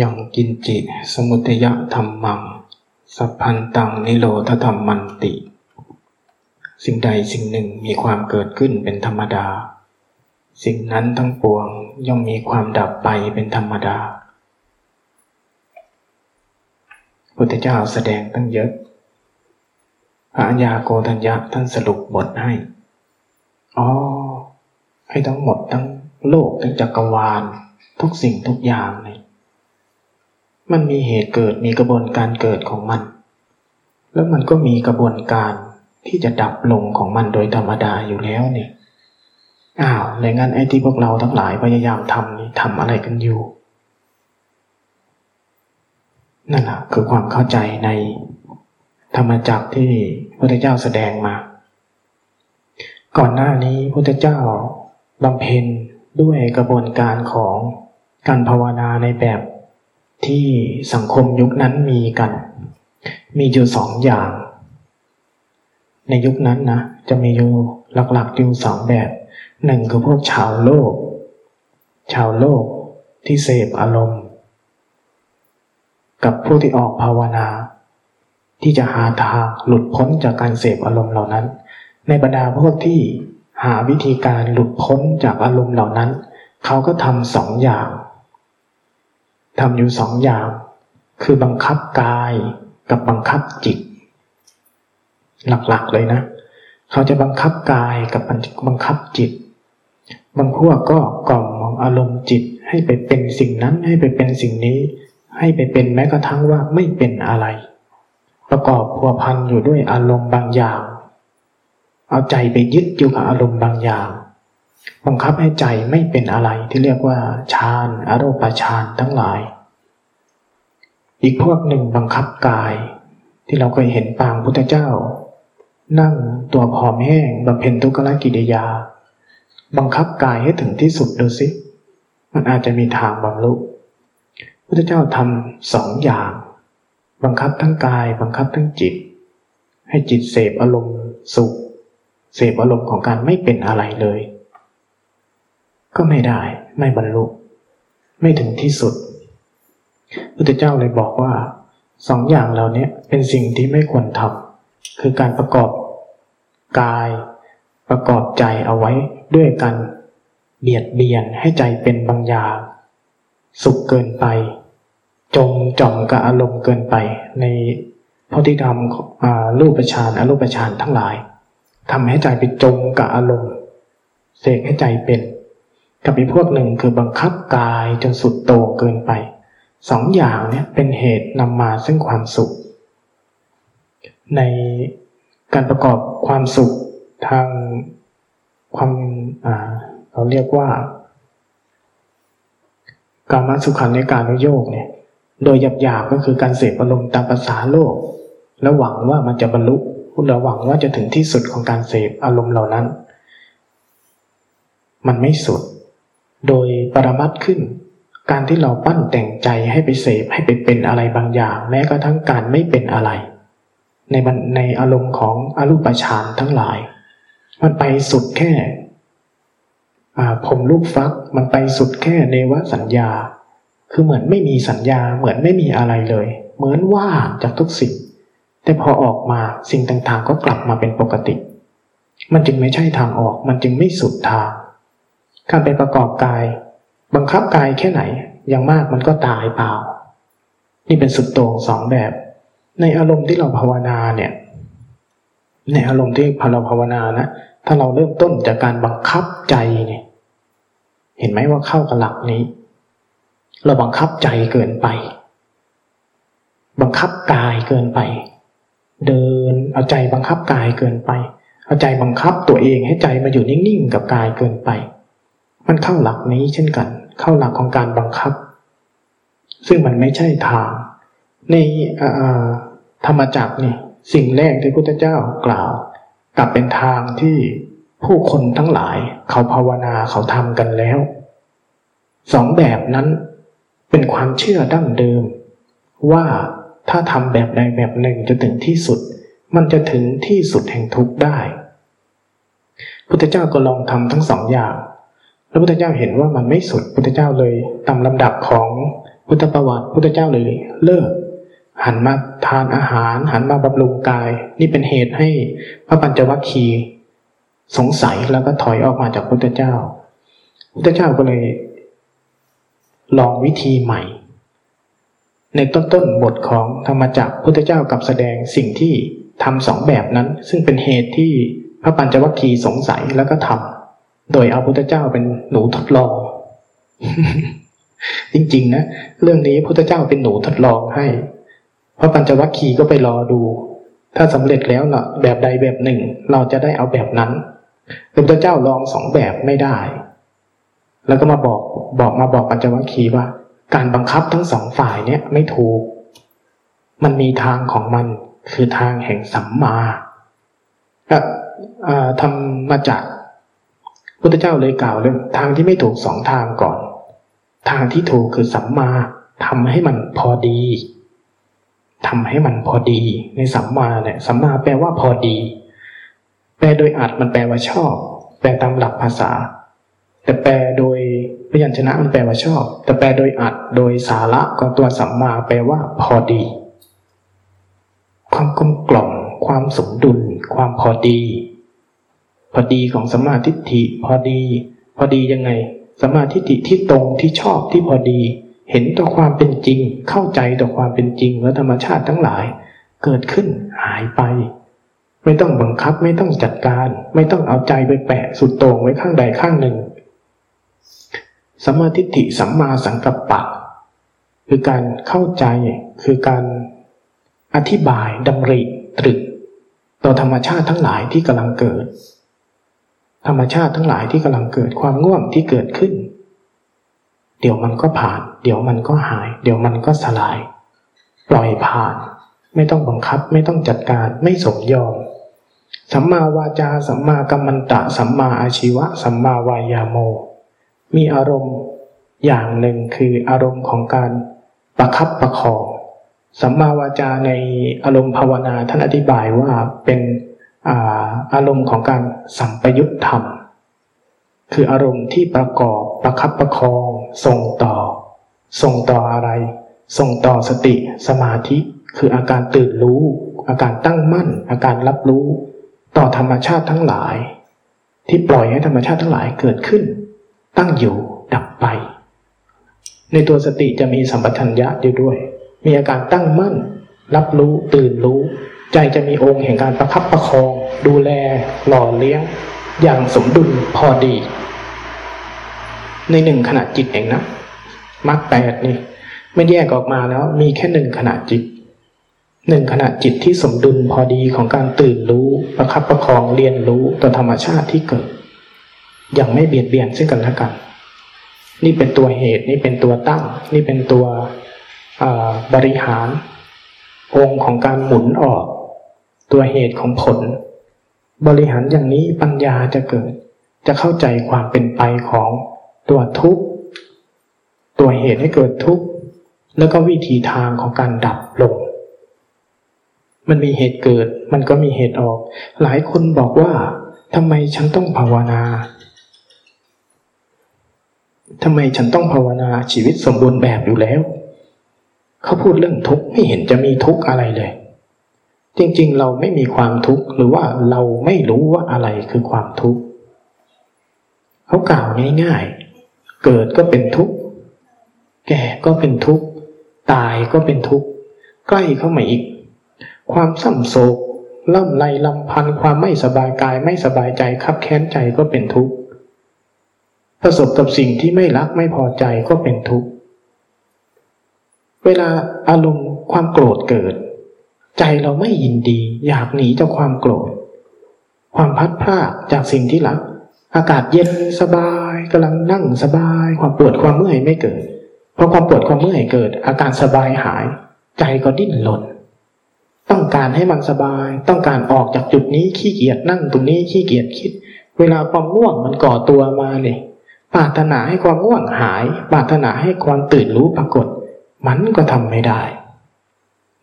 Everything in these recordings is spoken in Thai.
ยังกินจิสมุทยธรรมัง สัพพันตังนิโรธธรรมมันติ สิ่งใดสิ่งหนึ่งมีความเกิดขึ้นเป็นธรรมดา สิ่งนั้นทั้งปวงย่อมมีความดับไปเป็นธรรมดา พุทธเจ้าแสดงตั้งเยอะ พระัญญาโกธัญญะท่านสรุปบทให้ อ๋อ ให้ทั้งหมดทั้งโลกทั้งจักรวาล ทุกสิ่งทุกอย่างเนี่ย มันมีเหตุเกิดมีกระบวนการเกิดของมัน แล้วมันก็มีกระบวนการที่จะดับลงของมันโดยธรรมดาอยู่แล้วเนี่ยอ้าวในงั้นไอ้ที่พวกเราทั้งหลายพยายามทำนี่ทำอะไรกันอยู่ นั่นแหละคือความเข้าใจในธรรมจักรที่พระเจ้าแสดงมา ก่อนหน้านี้พระเจ้าบำเพ็ญด้วยกระบวนการของการภาวนาในแบบ ที่สังคมยุคนั้นมีกัน มีอยู่สองอย่าง ในยุคนั้นนะจะมีอยู่หลักๆอยู่สองแบบหนึ่งคือพวกชาวโลก ชาวโลกที่เสพอารมณ์ กับผู้ที่ออกภาวนา ที่จะหาทางหลุดพ้นจากการเสพอารมณ์เหล่านั้น ในบรรดาพวกที่หาวิธีการหลุดพ้นจากอารมณ์เหล่านั้น เขาก็ทำสองอย่าง ทำอยู่สองอย่าง คือบังคับกายกับบังคับจิต หลักๆเลยนะ เขาจะบังคับกายกับบังคับจิต บางพวกก็กล่อมอารมณ์จิตให้ไปเป็นสิ่งนั้นให้ไปเป็นสิ่งนี้ ให้ไปเป็นแม้กระทั่งว่าไม่เป็นอะไร ประกอบพัวพันอยู่ด้วยอารมณ์บางอย่าง เอาใจไปยึดอยู่กับอารมณ์บางอย่าง บังคับให้ใจไม่เป็นอะไรที่เรียกว่าฌานอารมณ์ฌานทั้งหลาย อีกพวกหนึ่งบังคับกาย ที่เราเคยเห็นปางพุทธเจ้า นั่งตัวผอมแห้งบำเพ็ญทุกขกิริยา บังคับกายให้ถึงที่สุดดูสิมันอาจจะมีทางบรรลุพุทธเจ้าทำสองอย่าง บังคับทั้งกาย บังคับทั้งจิต ให้จิตเสพอารมณ์สุข เสพอารมณ์ของการไม่เป็นอะไรเลย ก็ไม่ได้ไม่บรรลุ ไม่ถึงที่สุดพุทธเจ้าเลยบอกว่าสองอย่างเหล่านี้เป็นสิ่งที่ไม่ควรทำคือการประกอบกาย ประกอบใจเอาไว้ด้วยกันเบียดเบียนให้ใจเป็นบางอย่างสุขเกินไป จมจ่อมกับอารมณ์เกินไป ในพระที่ทำรูปฌานอรูปฌานทั้งหลายทำให้ใจไปจมกับอารมณ์เสกให้ใจเป็น กับอีกพวกหนึ่งคือบังคับกายจนสุดโต่งเกินไปสองอย่างเนี่ยเป็นเหตุนำมาซึ่งความสุข ในการประกอบความสุขทางความเราเรียกว่า การมาสุขันในการโยกเนี่ย โดยหยาบๆก็คือการเสพอารมณ์ตามภาษาโลก แล้วหวังว่ามันจะบรรลุเราหวังว่าจะถึงที่สุดของการเสพอารมณ์เหล่านั้น มันไม่สุด โดยปรมัดขึ้น การที่เราปั้นแต่งใจให้ไปเสพให้ไปเป็นอะไรบางอย่าง แม้กระทั่งการไม่เป็นอะไร ในในอารมณ์ของอรูปฌานทั้งหลาย มันไปสุดแค่ผมลูกฟักมันไปสุดแค่เนวสัญญา คือเหมือนไม่มีสัญญาเหมือนไม่มีอะไรเลย เหมือนว่าจากทุกสิ่ง แต่พอออกมาสิ่งต่างๆก็กลับมาเป็นปกติ มันจึงไม่ใช่ทางออก มันจึงไม่สุดทาง การไปประกอบกาย บังคับกายแค่ไหน อย่างมากมันก็ตายเปล่า นี่เป็นสุดโต่งสองแบบ ในอารมณ์ที่เราภาวนาเนี่ยในอารมณ์ที่พอเราภาวนานะถ้าเราเริ่มต้นจากการบังคับใจเนี่ย เห็นไหมว่าเข้ากับหลักนี้ เราบังคับใจเกินไป บังคับกายเกินไป เดินเอาใจบังคับกายเกินไป เอาใจบังคับตัวเองให้ใจมาอยู่นิ่งๆกับกายเกินไป มันเข้าหลักนี้เช่นกัน เข้าหลักของการบังคับ ซึ่งมันไม่ใช่ทาง ในธรรมจักรนี่สิ่งแรกที่พุทธเจ้ากล่าว กลับเป็นทางที่ผู้คนทั้งหลายเขาภาวนาเขาทำกันแล้วสองแบบนั้นเป็นความเชื่อดั้งเดิม ว่าถ้าทำแบบใดแบบหนึ่งจะถึงที่สุด มันจะถึงที่สุดแห่งทุกข์ได้ พุทธเจ้าก็ลองทำทั้งสองอย่าง พระพุทธเจ้าเห็นว่ามันไม่สุดพุทธเจ้าเลยตามลำดับของพุทธประวัติพุทธเจ้าเลยเลิก หันมาทานอาหาร หันมาบำรุงกาย นี่เป็นเหตุให้พระปัญจวัคคีย์สงสัยแล้วก็ถอยออกมาจากพุทธเจ้า พุทธเจ้าก็เลย ลองวิธีใหม่ ในต้นต้นบทของธรรมจักรพุทธเจ้ากับแสดงสิ่งที่ทำสองแบบนั้น ซึ่งเป็นเหตุที่พระปัญจวัคคีย์สงสัยแล้วก็ทำ โดยเอาพุทธเจ้าเป็นหนูทดลอง จริง ๆ นะเรื่องนี้พุทธเจ้าเป็นหนูทดลองให้พระปัญจวัคคีย์ก็ไปรอดู ถ้าสำเร็จแล้วล่ะ แบบใดแบบหนึ่ง เราจะได้เอาแบบนั้นพระพุทธเจ้าลองสองแบบไม่ได้ แล้วก็มาบอกบอกมาบอกปัญจวัคคีย์ว่า การบังคับทั้งสองฝ่ายเนี่ยไม่ถูก มันมีทางของมันคือทางแห่งสัมมาก็ทำมาจาก พุทธเจ้าเลยกล่าวเรื่องทางที่ไม่ถูกสองทางก่อน ทางที่ถูกคือสัมมาทำให้มันพอดีทำให้มันพอดี ในสัมมาเนี่ยสัมมาแปลว่าพอดี แปลโดยอัดมันแปลว่าชอบ แปลตามหลักภาษา แต่แปลโดยพยัญชนะมันแปลว่าชอบ แต่แปลโดยอัดโดยสาระของตัวสัมมาแปลว่าพอดี ความกลมกล่อมความสมดุล ความพอดี พอดีของสมาธิฐิพอดี พอดียังไงสมาธิฐิที่ตรงที่ชอบที่พอดี เห็นต่อความเป็นจริง เข้าใจต่อความเป็นจริงและธรรมชาติทั้งหลาย เกิดขึ้นหายไป ไม่ต้องบังคับไม่ต้องจัดการ ไม่ต้องเอาใจไปแปะสุดโต่งไว้ข้างใดข้างหนึ่งสมาธิฐิสัมมาสังกัปปะ คือการเข้าใจคือการอธิบายดำริตรึก ต่อธรรมชาติทั้งหลายที่กำลังเกิด ธรรมชาติทั้งหลายที่กำลังเกิดความง่วงที่เกิดขึ้น เดี๋ยวมันก็ผ่าน เดี๋ยวมันก็หาย เดี๋ยวมันก็สลาย ปล่อยผ่าน ไม่ต้องบังคับ ไม่ต้องจัดการ ไม่สมยอม สัมมาวาจา สัมมากัมมันตะ สัมมาอาชีวะ สัมมาวายาโม มีอารมณ์อย่างหนึ่งคืออารมณ์ของการประคับประคอง สัมมาวาจาในอารมณ์ภาวนาท่านอธิบายว่าเป็น อารมณ์ของการสัมปยุตธรรม คืออารมณ์ที่ประกอบประคับประคองส่งต่อ ส่งต่ออะไร ส่งต่อสติสมาธิ คืออาการตื่นรู้ อาการตั้งมั่น อาการรับรู้ ต่อธรรมชาติทั้งหลาย ที่ปล่อยให้ธรรมชาติทั้งหลายเกิดขึ้น ตั้งอยู่ดับไป ในตัวสติจะมีสัมปชัญญะอยู่ด้วย มีอาการตั้งมั่น รับรู้ตื่นรู้ ใจจะมีองค์แห่งการประคับประคอง ดูแลหล่อเลี้ยง อย่างสมดุลพอดี ในหนึ่งขณะจิตเองนะมรรคแปดนี่ไม่แยกออกมาแล้ว มีแค่หนึ่งขณะจิตหนึ่งขณะจิตที่สมดุลพอดีของการตื่นรู้ประคับประคองเรียนรู้ต่อธรรมชาติที่เกิด อย่างไม่เบียดเบียนซึ่งกันและกัน นี่เป็นตัวเหตุนี่เป็นตัวตั้ง นี่เป็นตัวบริหารองค์ของการหมุนออก ตัวเหตุของผล บริหารอย่างนี้ปัญญาจะเกิด จะเข้าใจความเป็นไปของตัวทุกข์ตัวเหตุให้เกิดทุกข์แล้วก็วิธีทางของการดับลง มันมีเหตุเกิด มันก็มีเหตุออก หลายคนบอกว่าทำไมฉันต้องภาวนาทำไมฉันต้องภาวนาชีวิตสมบูรณ์แบบอยู่แล้ว เขาพูดเรื่องทุกข์ไม่เห็นจะมีทุกข์อะไรเลย จริงๆ เราไม่มีความทุกข์หรือว่าเราไม่รู้ว่าอะไรคือความทุกข์เขากล่าวง่ายๆ เกิดก็เป็นทุกข์ แก่ก็เป็นทุกข์ ตายก็เป็นทุกข์ ใกล้เข้ามาอีก ความสัมโศกล่ำไรลำพันความไม่สบายกายไม่สบายใจคับแค้นใจก็เป็นทุกข์ประสบกับสิ่งที่ไม่รักไม่พอใจก็เป็นทุกข์ เวลาอารมณ์ความโกรธเกิด ใจเราไม่ยินดี อยากหนีจากความโกรธ ความพัดพลาดจากสิ่งที่รัก อากาศเย็นสบายกำลังนั่งสบาย ความปวดความเมื่อยไม่เกิดพอความปวดความเมื่อยเกิด อาการสบายหาย ใจก็ดิ้นหล่นต้องการให้มันสบาย ต้องการออกจากจุดนี้ขี้เกียจนั่งตรงนี้ขี้เกียจคิด เวลาความง่วงมันก่อตัวมาเลยปรารถนาให้ความง่วงหาย ปรารถนาให้ความตื่นรู้ปรากฏ มันก็ทำไม่ได้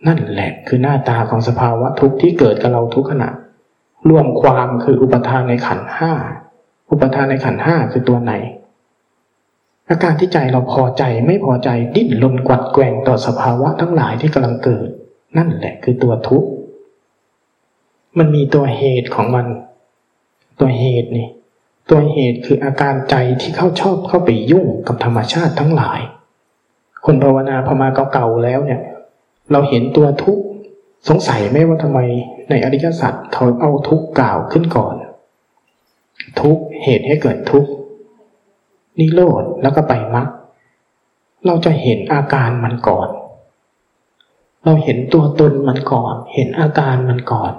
นั่นแหละคือหน้าตาของสภาวะทุกข์ที่เกิดกับเราทุกขณะรวมความคืออุปทานในขันห้าอุปทานในขันห้าคือตัวไหน อาการที่ใจเราพอใจไม่พอใจดิ้นรนกวัดแกว่งต่อสภาวะทั้งหลายที่กำลังเกิด นั่นแหละคือตัวทุกข์มันมีตัวเหตุของมัน ตัวเหตุนี่ ตัวเหตุคืออาการใจที่เข้าชอบเข้าไปยุ่งกับธรรมชาติทั้งหลาย คนภาวนาพอมาเก่าๆแล้วเนี่ย เราเห็นตัวทุกข์สงสัยไหมว่าทำไมในอริยสัจเขาเอาทุกข์กล่าวขึ้นก่อน ทุกข์เหตุให้เกิดทุกข์นิโรธแล้วก็ไปมรรคเราจะเห็นอาการมันก่อน เราเห็นตัวตนมันก่อน เห็นอาการมันก่อน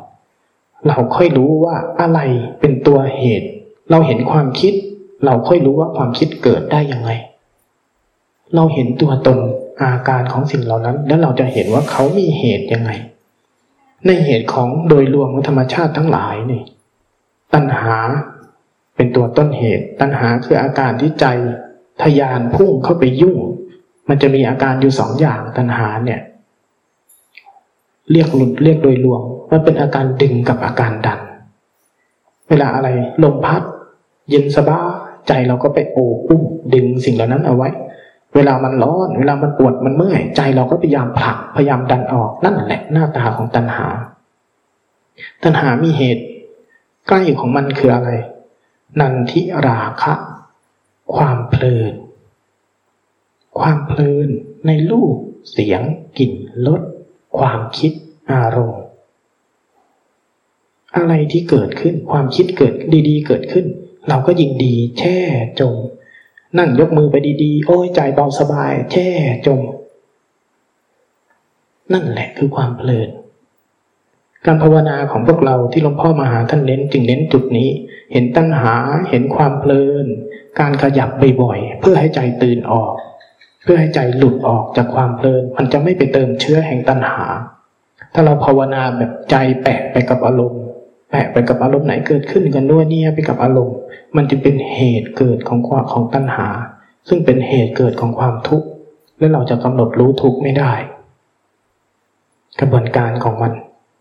เราค่อยรู้ว่าอะไรเป็นตัวเหตุ เราเห็นความคิด เราค่อยรู้ว่าความคิดเกิดได้ยังไง เราเห็นตัวตน อาการของสิ่งเหล่านั้น แล้วเราจะเห็นว่าเขามีเหตุยังไง ในเหตุของโดยรวมของธรรมชาติทั้งหลายนี่ตัณหาเป็นตัวต้นเหตุ ตัณหาคืออาการที่ใจทยานพุ่งเข้าไปยุ่ง มันจะมีอาการอยู่สองอย่างตัณหาเนี่ย เรียกหลุดเรียกโดยรวมมันเป็นอาการดึงกับอาการดัน เวลาอะไรลมพัด เย็นสบายใจเราก็ไปโอบอุ้มดึงสิ่งเหล่านั้นเอาไว้ เวลามันร้อน เวลามันปวดมันเมื่อยใจเราก็พยายามผลักพยายามดันออกนั่นแหละหน้าตาของตัณหา ตัณหามีเหตุ ใกล้ของมันคืออะไร นันทิราคะ ความเพลิน ความเพลินในรูปเสียงกลิ่นรสความคิดอารมณ์ อะไรที่เกิดขึ้นความคิดเกิดดีๆ เกิดขึ้น เราก็ยิงดีแช่จม นั่งยกมือไปดีๆ โอ้ยใจเบาสบาย แช่จม นั่นแหละคือความเพลิน การภาวนาของพวกเราที่หลวงพ่อมาหาท่านเน้นจึงเน้นจุดนี้ เห็นตั้งหาเห็นความเพลิน การขยับบ่อยๆเพื่อให้ใจตื่นออก เพื่อให้ใจหลุดออกจากความเพลิน มันจะไม่ไปเติมเชื้อแห่งตัณหา ถ้าเราภาวนาแบบใจแปะไปกับอารมณ์ แปะไปกับอารมณ์ไหนเกิดขึ้นกันด้วยเนี่ยไปกับอารมณ์ มันจะเป็นเหตุเกิดของความของตัณหา ซึ่งเป็นเหตุเกิดของความทุกข์และเราจะกำหนดรู้ทุกข์ไม่ได้ กระบวนการของมัน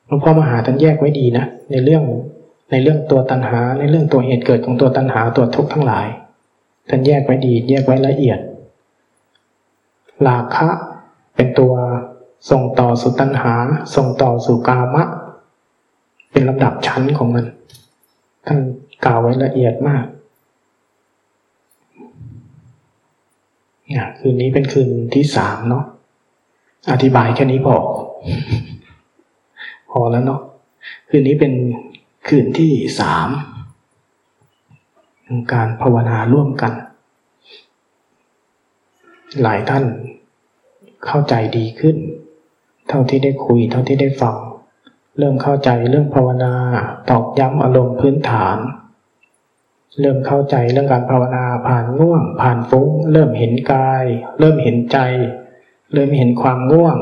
หลวงพ่อมหาท่านแยกไว้ดีนะในเรื่องในเรื่องตัวตัณหา ในเรื่องตัวเหตุเกิดของตัวตัณหาตัวทุกข์ทั้งหลายท่านแยกไว้ดี แยกไว้ละเอียดราคะเป็นตัวส่งต่อสู่ตัณหา ส่งต่อสู่กามะ เป็นลำดับชั้นของมัน ท่านกล่าวไว้ละเอียดมากเนี่ยคืนนี้เป็นคืนที่สามเนาะอธิบายแค่นี้พอ พอแล้วเนาะคืนนี้เป็นคืนที่สามการภาวนาร่วมกัน หลายท่านเข้าใจดีขึ้น เท่าที่ได้คุย เท่าที่ได้ฟัง เริ่มเข้าใจเรื่องภาวนาตอกย้ำอารมณ์พื้นฐาน เริ่มเข้าใจเรื่องการภาวนาผ่านง่วง ผ่านฟุ้ง เริ่มเห็นกาย เริ่มเห็นใจ เริ่มเห็นความง่วง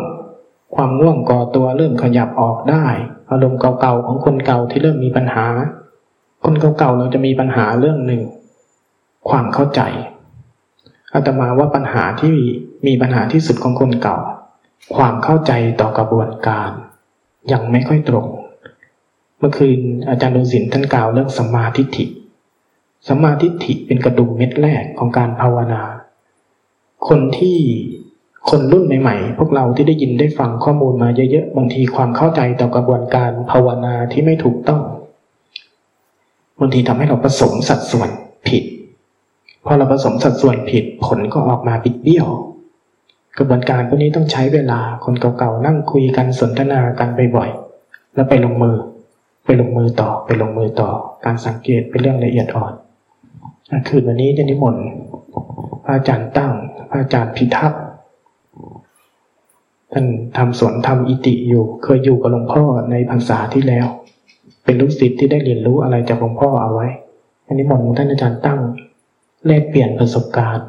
ความง่วงก่อตัวเริ่มขยับออกได้ อารมณ์เก่าๆของคนเก่าที่เริ่มมีปัญหา คนเก่าๆเราจะมีปัญหาเรื่องหนึ่ง ความเข้าใจอาตมาว่าปัญหาที่มีปัญหาที่สุดของคนเก่า ความเข้าใจต่อกระบวนการ ยังไม่ค่อยตรง เมื่อคืนอาจารย์ดุสินท่านกล่าวเรื่องสัมมาทิฏฐิสัมมาทิฏฐิเป็นกระดุมเม็ดแรกของการภาวนา คนที่คนรุ่นใหม่ๆ พวกเราที่ได้ยินได้ฟังข้อมูลมาเยอะๆ บางทีความเข้าใจต่อกระบวนการภาวนาที่ไม่ถูกต้อง บางทีทำให้เราผสมสัดส่วนผิด พอเราผสมสัดส่วนผิดผลก็ออกมาบิดเบี้ยว กระบวนการพวกนี้ต้องใช้เวลาคนเก่าๆนั่งคุยกันสนทนากันบ่อยๆแล้วไปลงมือ ไปลงมือต่อไปลงมือต่อ การสังเกตเป็นเรื่องละเอียดอ่อนคืนวันนี้จะนิมนต์อาจารย์ตั้งอาจารย์พิทักษ์ท่านทำสวนทำอิติอยู่ เคยอยู่กับหลวงพ่อในพรรษาที่แล้ว เป็นลูกศิษย์ที่ได้เรียนรู้อะไรจากหลวงพ่อเอาไว้อันนี้มองท่านอาจารย์ตั้งแลกเปลี่ยนประสบการณ์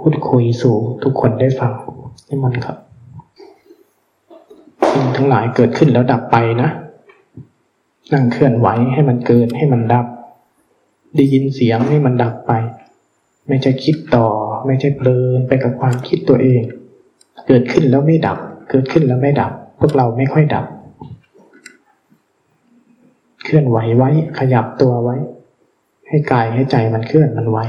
พูดคุยสู่ทุกคนได้ฟัง นี่มันครับสิ่งทั้งหลายเกิดขึ้นแล้วดับไปนะนั่งเคลื่อนไหวให้มันเกิดให้มันดับ ได้ยินเสียงให้มันดับไป ไม่ใช่คิดต่อ ไม่ใช่เพลินไปกับความคิดตัวเอง เกิดขึ้นแล้วไม่ดับ เกิดขึ้นแล้วไม่ดับ พวกเราไม่ค่อยดับ เคลื่อนไหวไว้ขยับตัวไว้ ให้กายให้ใจมันเคลื่อนมันไว้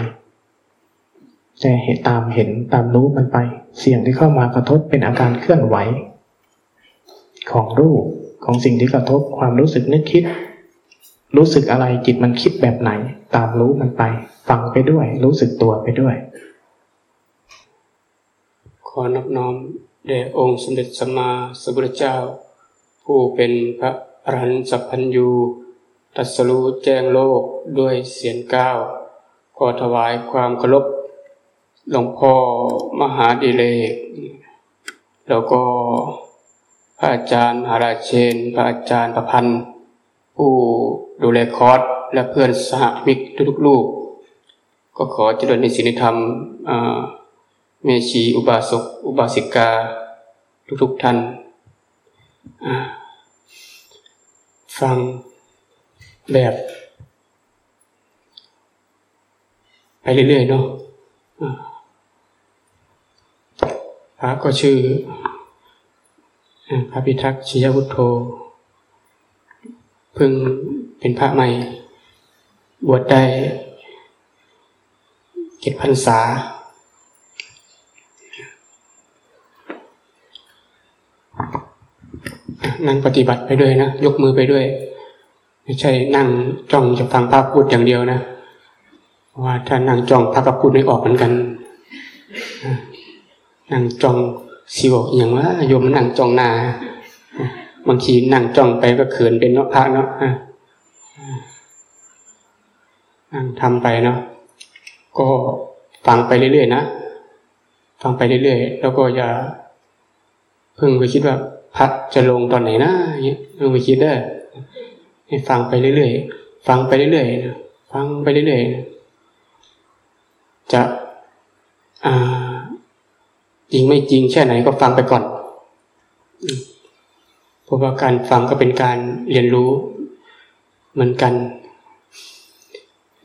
จเห็นตามเห็นตามรู้มันไป เสียงที่เข้ามากระทบเป็นอาการเคลื่อนไหว ของรูปของสิ่งที่กระทบความรู้สึกนึกคิด รู้สึกอะไรจิตมันคิดแบบไหน ตามรู้มันไป ฟังไปด้วย รู้สึกตัวไปด้วย ขอนอบน้อมแด่องค์สมเด็จสัมมาสัมพุทธเจ้า ผู้เป็นพระอรหันตสัพพัญญูตัสรู้แจ้งโลกด้วยเสียงก้าวขอถวายความเคารพ หลวงพ่อมหาดิเลก แล้วก็พระอาจารย์หาราเชน พระอาจารย์ประพันธ์ ผู้ดูแลคอร์สและเพื่อนสหมิกทุกๆลูก ก็ขอเจริญในศีลธรรมเมชีอุบาสกอุบาสิกา ทุกๆท่าน ฟังแบบไปเรื่อยๆเนาะ พระก็ชื่อพระพิทักษ์ชิยวุฒโธเพิ่งเป็นพระใหม่ บวชได้เจ็ดพรรษา นั่งปฏิบัติไปด้วยนะ ยกมือไปด้วย ไม่ใช่นั่งจ้องจะฟังพระพูดอย่างเดียวนะ ว่าถ้านั่งจ้องพระก็พูดไม่ออกเหมือนกันอะ นั่งจองสิบอกอย่างว่าโยมนั่งจองนาบางทีนั่งจองไปก็เขินเป็นเนาะพระเนาะนั่งทำไปเนาะก็ฟังไปเรื่อยๆนะฟังไปเรื่อยๆแล้วก็อย่าเพิ่งไปคิดว่าพัดจะลงตอนไหนนะอย่างเงี้ยเพิ่งไปคิดได้ให้ฟังไปเรื่อยๆฟังไปเรื่อยๆฟังไปเรื่อยๆจะอ่า จริงไม่จริงแค่ไหนก็ฟังไปก่อนเพราะว่าการฟังก็เป็นการเรียนรู้เหมือนกัน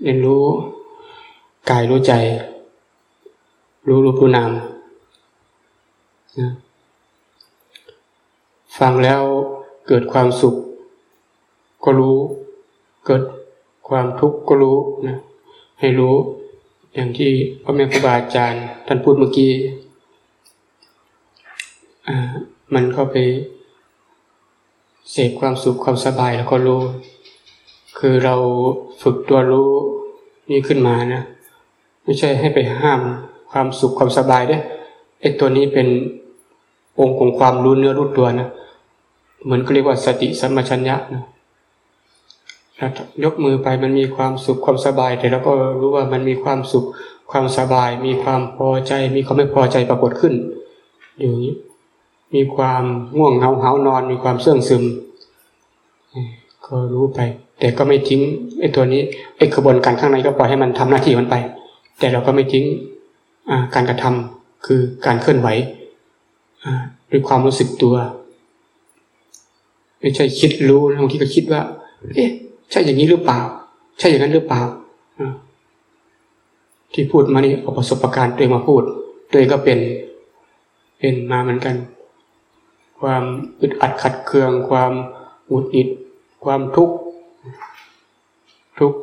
เรียนรู้กายรู้ใจ รู้รูปรู้นามนะฟังแล้วเกิดความสุข ก็รู้ เกิดความทุกข์ก็รู้นะให้รู้อย่างที่พ่อแม่ครูบาอาจารย์ท่านพูดเมื่อกี้ มันก็ไปเสพความสุขความสบายแล้วก็รู้ คือเราฝึกตัวรู้นี่ขึ้นมานะ ไม่ใช่ให้ไปห้ามความสุขความสบายด้วยไอ้ตัวนี้เป็นองค์ของความรู้เนื้อรู้ตัวนะเหมือนก็เรียกว่าสติสัมปชัญญะนะยกมือไปมันมีความสุขความสบาย แต่เราก็รู้ว่ามันมีความสุขความสบาย มีความพอใจ มีความไม่พอใจปรากฏขึ้น อยู่นี้ มีความง่วงเหงาเหานอน มีความเสื่องซึม ก็รู้ไป แต่ก็ไม่ทิ้งไอ้ตัวนี้ไอ้กระบวนการข้างในก็ปล่อยให้มันทำหน้าที่มันไป แต่เราก็ไม่ทิ้งการกระทำคือการเคลื่อนไหวด้วยความรู้สึกตัว ไม่ใช่คิดรู้บางทีก็คิดว่า เอ๊ะ ใช่อย่างนี้หรือเปล่า ใช่อย่างนั้นหรือเปล่าที่พูดมานี่เอาประสบการณ์ตัวเองมาพูด ตัวเองก็เป็น เป็นมาเหมือนกัน ความอึดอัดขัดเคือง ความหงุดหงิด ความทุกข์ทุกข์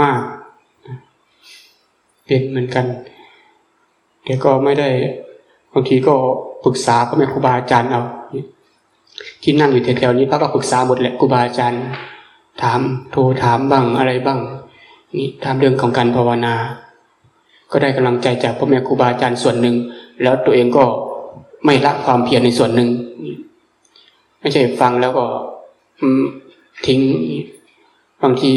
มาก เป็นเหมือนกันแต่ก็ไม่ได้บางทีก็ปรึกษาพ่อแม่ครูบาอาจารย์เอาที่นั่งอยู่แถวๆนี้พระก็ปรึกษาหมดแหละครูบาอาจารย์ ถามโทรถามบ้างอะไรบ้าง นี่ถามเรื่องของการภาวนา ก็ได้กำลังใจจากพ่อแม่ครูบาอาจารย์ส่วนหนึ่ง แล้วตัวเองก็ ไม่ละความเพียรในส่วนหนึ่ง ไม่ใช่ฟังแล้วก็ทิ้งบางที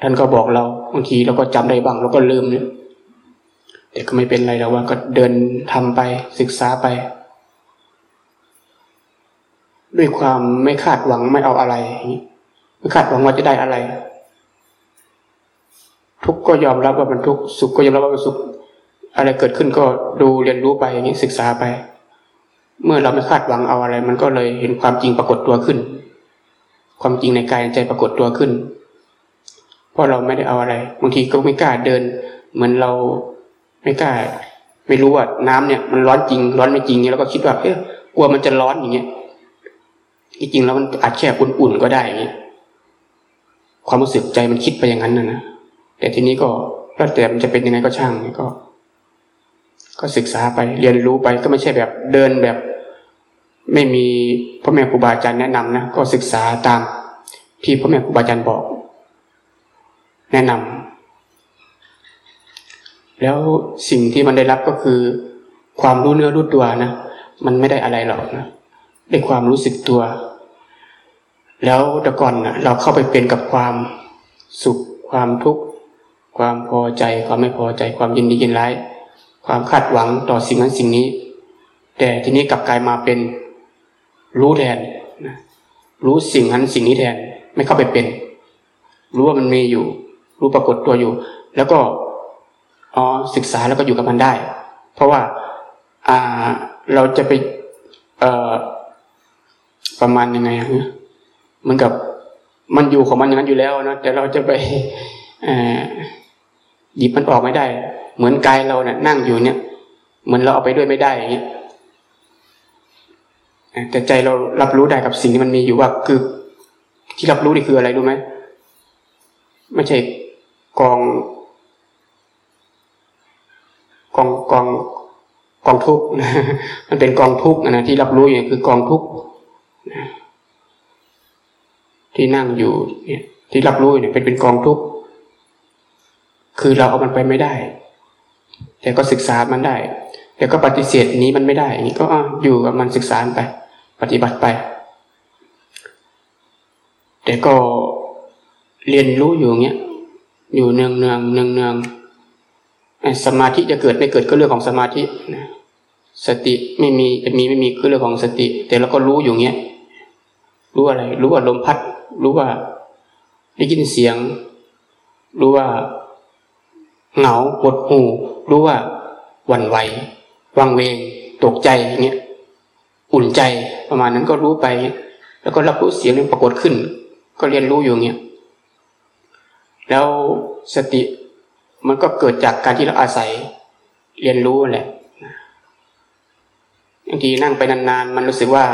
ท่านก็บอกเราบางทีเราก็จำได้บ้างเราก็ลืมเนี่ยแต่ก็ไม่เป็นไรแล้วว่าก็เดินทำไปศึกษาไป ด้วยความไม่คาดหวังไม่เอาอะไรไม่คาดหวังว่าจะได้อะไร ทุกก็ยอมรับว่ามันทุกสุขก็ยอมรับว่ามันสุข อะไรเกิดขึ้นก็ดูเรียนรู้ไปอย่างนี้ศึกษาไป เมื่อเราไม่คาดหวังเอาอะไร มันก็เลยเห็นความจริงปรากฏตัวขึ้น ความจริงในกายใจปรากฏตัวขึ้น เพราะเราไม่ได้เอาอะไรบางทีก็ไม่กล้าเดิน เหมือนเราไม่กล้า ไม่รู้ว่าน้ำเนี่ย มันร้อนจริง ร้อนไม่จริงเนี่ยเราก็คิดว่าเอ๊ะกลัวมันจะร้อนอย่างเงี้ยจริงๆแล้วมันอาจแค่อุ่นๆก็ได้อย่างเงี้ยความรู้สึกใจมันคิดไปอย่างนั้นนะนะแต่ทีนี้ก็แล้วแต่มันจะเป็นยังไงก็ช่างก็ ก็ศึกษาไปเรียนรู้ไปก็ไม่ใช่แบบเดินแบบ ไม่มีพ่อแม่ครูบาอาจารย์แนะนำนะก็ศึกษาตามที่พ่อแม่ครูบาอาจารย์บอก แนะนำแล้วสิ่งที่มันได้รับก็คือ ความรู้เนื้อรู้ตัวนะมันไม่ได้อะไรหรอกนะได้ความรู้สึกตัว แล้วแต่ก่อนนะเราเข้าไปเป็นกับความสุขความทุกข์ความพอใจความไม่พอใจความยินดียินร้าย ความคาดหวังต่อสิ่งนั้นสิ่งนี้ แต่ทีนี้กลับกลายมาเป็นรู้แทนนะรู้สิ่งนั้นสิ่งนี้แทนไม่เข้าไปเป็น รู้ว่ามันมีอยู่ รู้ปรากฏตัวอยู่ แล้วก็อ๋อศึกษาแล้วก็อยู่กับมันได้ เพราะว่าอ่าเราจะไปเอ่อประมาณยังไงเหมือนกับมันอยู่ของมันอย่างนั้นอยู่แล้วนะแต่เราจะไปหยิบมันออกไม่ได้ เหมือนกายเราเนะ่ยนั่งอยู่เนี่ย เหมือนเราเอาไปด้วยไม่ได้อย่างเงี้ยแต่ใจเรารับรู้ได้กับสิ่งที่มันมีอยู่ว่าคือที่รับรู้นี่คืออะไรรู้ไหมไม่ใช่กอง กองกองกองทุกนะมันเป็นกองทุกนะที่รับรู้อย่างคือกองทุกที่นั่งอยู่ เนี่ย ที่รับรู้เนี่ยเป็นเป็นกองทุกคือเราเอามันไปไม่ได้ แต่ก็ศึกษามันได้ แต่ก็ปฏิเสธนี้มันไม่ได้อย่างนี้ก็อยู่กับมันศึกษาไป ปฏิบัติไป แต่ก็เรียนรู้อยู่เงี้ย อยู่เนืองเนืองเนืองเนืองสมาธิจะเกิดไม่เกิดก็เรื่องของสมาธินะสติไม่มีจะมีไม่มีคือเรื่องของสติ แต่เราก็รู้อยู่เงี้ย รู้อะไร รู้ว่าลมพัด รู้ว่าได้ยินเสียง รู้ว่า เหงาปวดหูรู้ว่าวันไหววังเวง ตกใจอย่างเงี้ยอุ่นใจประมาณนั้นก็รู้ไป แล้วก็รับรู้เสียงนี้ปรากฏขึ้น ก็เรียนรู้อยู่เงี้ยแล้วสติมันก็เกิดจากการที่เราอาศัย เรียนรู้แหละบางทีนั่งไปนานๆ มันรู้สึกว่า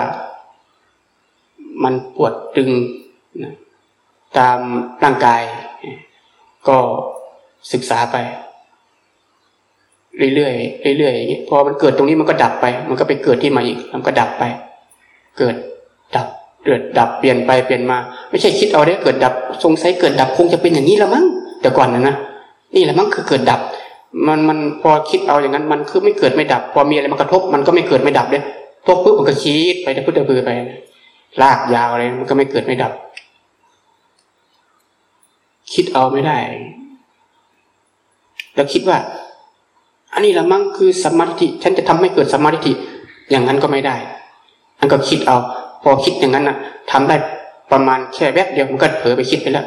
มันปวดตึงตามร่างกาย ก็ ศึกษาไป เรื่อยๆเรื่อยๆอย่างนี้พอมันเกิดตรงนี้มันก็ดับไป มันก็ไปเกิดที่มาอีกมันก็ดับไป เกิดดับเกิดดับเปลี่ยนไปเปลี่ยนมา ไม่ใช่คิดเอาได้เกิดดับสงสัยเกิดดับคงจะเป็นอย่างนี้ล้วมั้งแต่ก่อนนะนะนี่แหละมั้งคือเกิดดับ มันมันพอคิดเอาอย่างนั้นมันคือไม่เกิดไม่ดับ พอมีอะไรมากระทบ มันก็ไม่เกิดไม่ดับเลยทบปุ๊บมันก็คิดไปแต่พุทธพือไปลากยาวอะไรมันก็ไม่เกิดไม่ดับ คิดเอาไม่ได้ แล้วคิดว่า อันนี้ละมั้งคือสมาธิฉันจะทำให้เกิดสมาธิอย่างนั้นก็ไม่ได้อันก็คิดเอา พอคิดอย่างนั้นนะทำได้ประมาณแค่แวบเดียวมันก็เผลอไปคิดไปแล้ว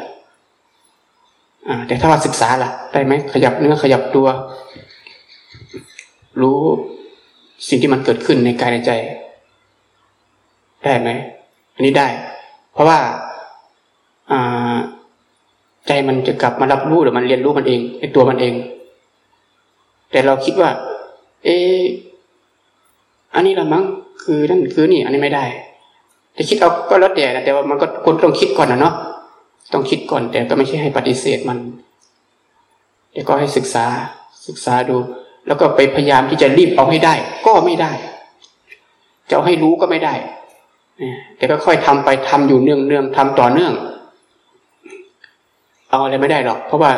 แต่ถ้าว่าศึกษาล่ะ ได้ไหมขยับเนื้อขยับตัว รู้สิ่งที่มันเกิดขึ้นในกายในใจ ได้ไหมอันนี้ได้ เพราะว่าใจมันจะกลับมารับรู้หรือมันเรียนรู้มันเองในตัวมันเอง แต่เราคิดว่า เอออันนี้ละมั้งคือนั่นคือนี่ อันนี้ไม่ได้จะคิดเอาก็แล้วแต่นะแต่ว่ามันก็คนต้องคิดก่อนนะเนาะต้องคิดก่อน แต่ก็ไม่ใช่ให้ปฏิเสธมันแต่ก็ให้ศึกษาศึกษาดู แล้วก็ไปพยายามที่จะรีบเอาให้ได้ ก็ไม่ได้จะเอาให้รู้ก็ไม่ได้แต่ก็ค่อยทำไปทำอยู่เนื่องเนื่องทำต่อเนื่อง เอาอะไรไม่ได้หรอก เพราะว่า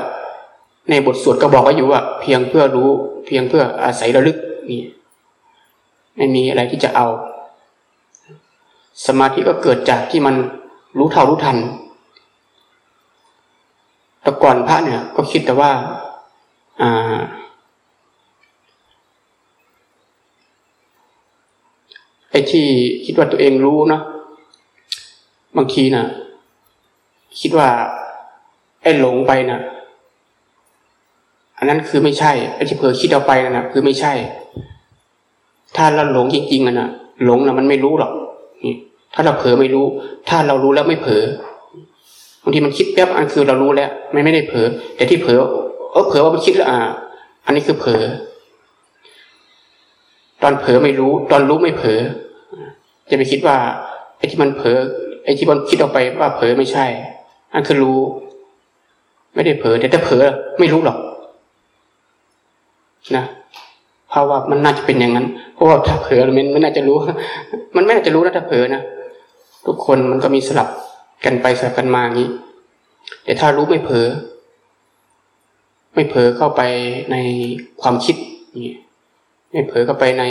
ในบทสวดก็บอกไว้อยู่ว่า เพียงเพื่อรู้ เพียงเพื่ออาศัยระลึกนี่ไม่มีอะไรที่จะเอา สมาธิก็เกิดจากที่มันรู้เท่ารู้ทันแต่ก่อนพระเนี่ย ก็คิดแต่ว่าอ่าไอ้ที่คิดว่าตัวเองรู้เนาะบางทีนะ่ะ คิดว่าไอ้หลงไปนะ่ะ อันนั้นคือไม่ใช่ไอ้ที่เผลอคิดเอาไปนะ่ะคือไม่ใช่ ถ้าเราหลงจริงๆอะนะหลงนะมันไม่รู้หรอกนี่ถ้าเราเผลอไม่รู้ ถ้าเรารู้แล้วไม่เผลอบางทีมันคิดแป๊บอันคือเรารู้แล้วไม่ไม่ได้เผลอแต่ที่เผลอเออเผลอว่ามันคิดแล้วอ่า อันนี้คือเผลอตอนเผลอไม่รู้ ตอนรู้ไม่เผลอจะไปคิดว่าไอ้ที่มันเผลอไอ้ที่มันคิดออกไปว่าเผลอไม่ใช่ อันคือรู้ ไม่ได้เผลอแต่ถ้าเผลอไม่รู้หรอก นะเพราะว่ามันน่าจะเป็นอย่างนั้น เพราะว่าถ้าเผลอมันไม่น่าจะรู้ มันไม่น่าจะรู้นะถ้าเผลอนะทุกคนมันก็มีสลับกันไปสลับกันมาอย่างนี้ แต่ถ้ารู้ไม่เผลอไม่เผลอเข้าไปในความคิดนี่ไม่เผลอเข้าไปใน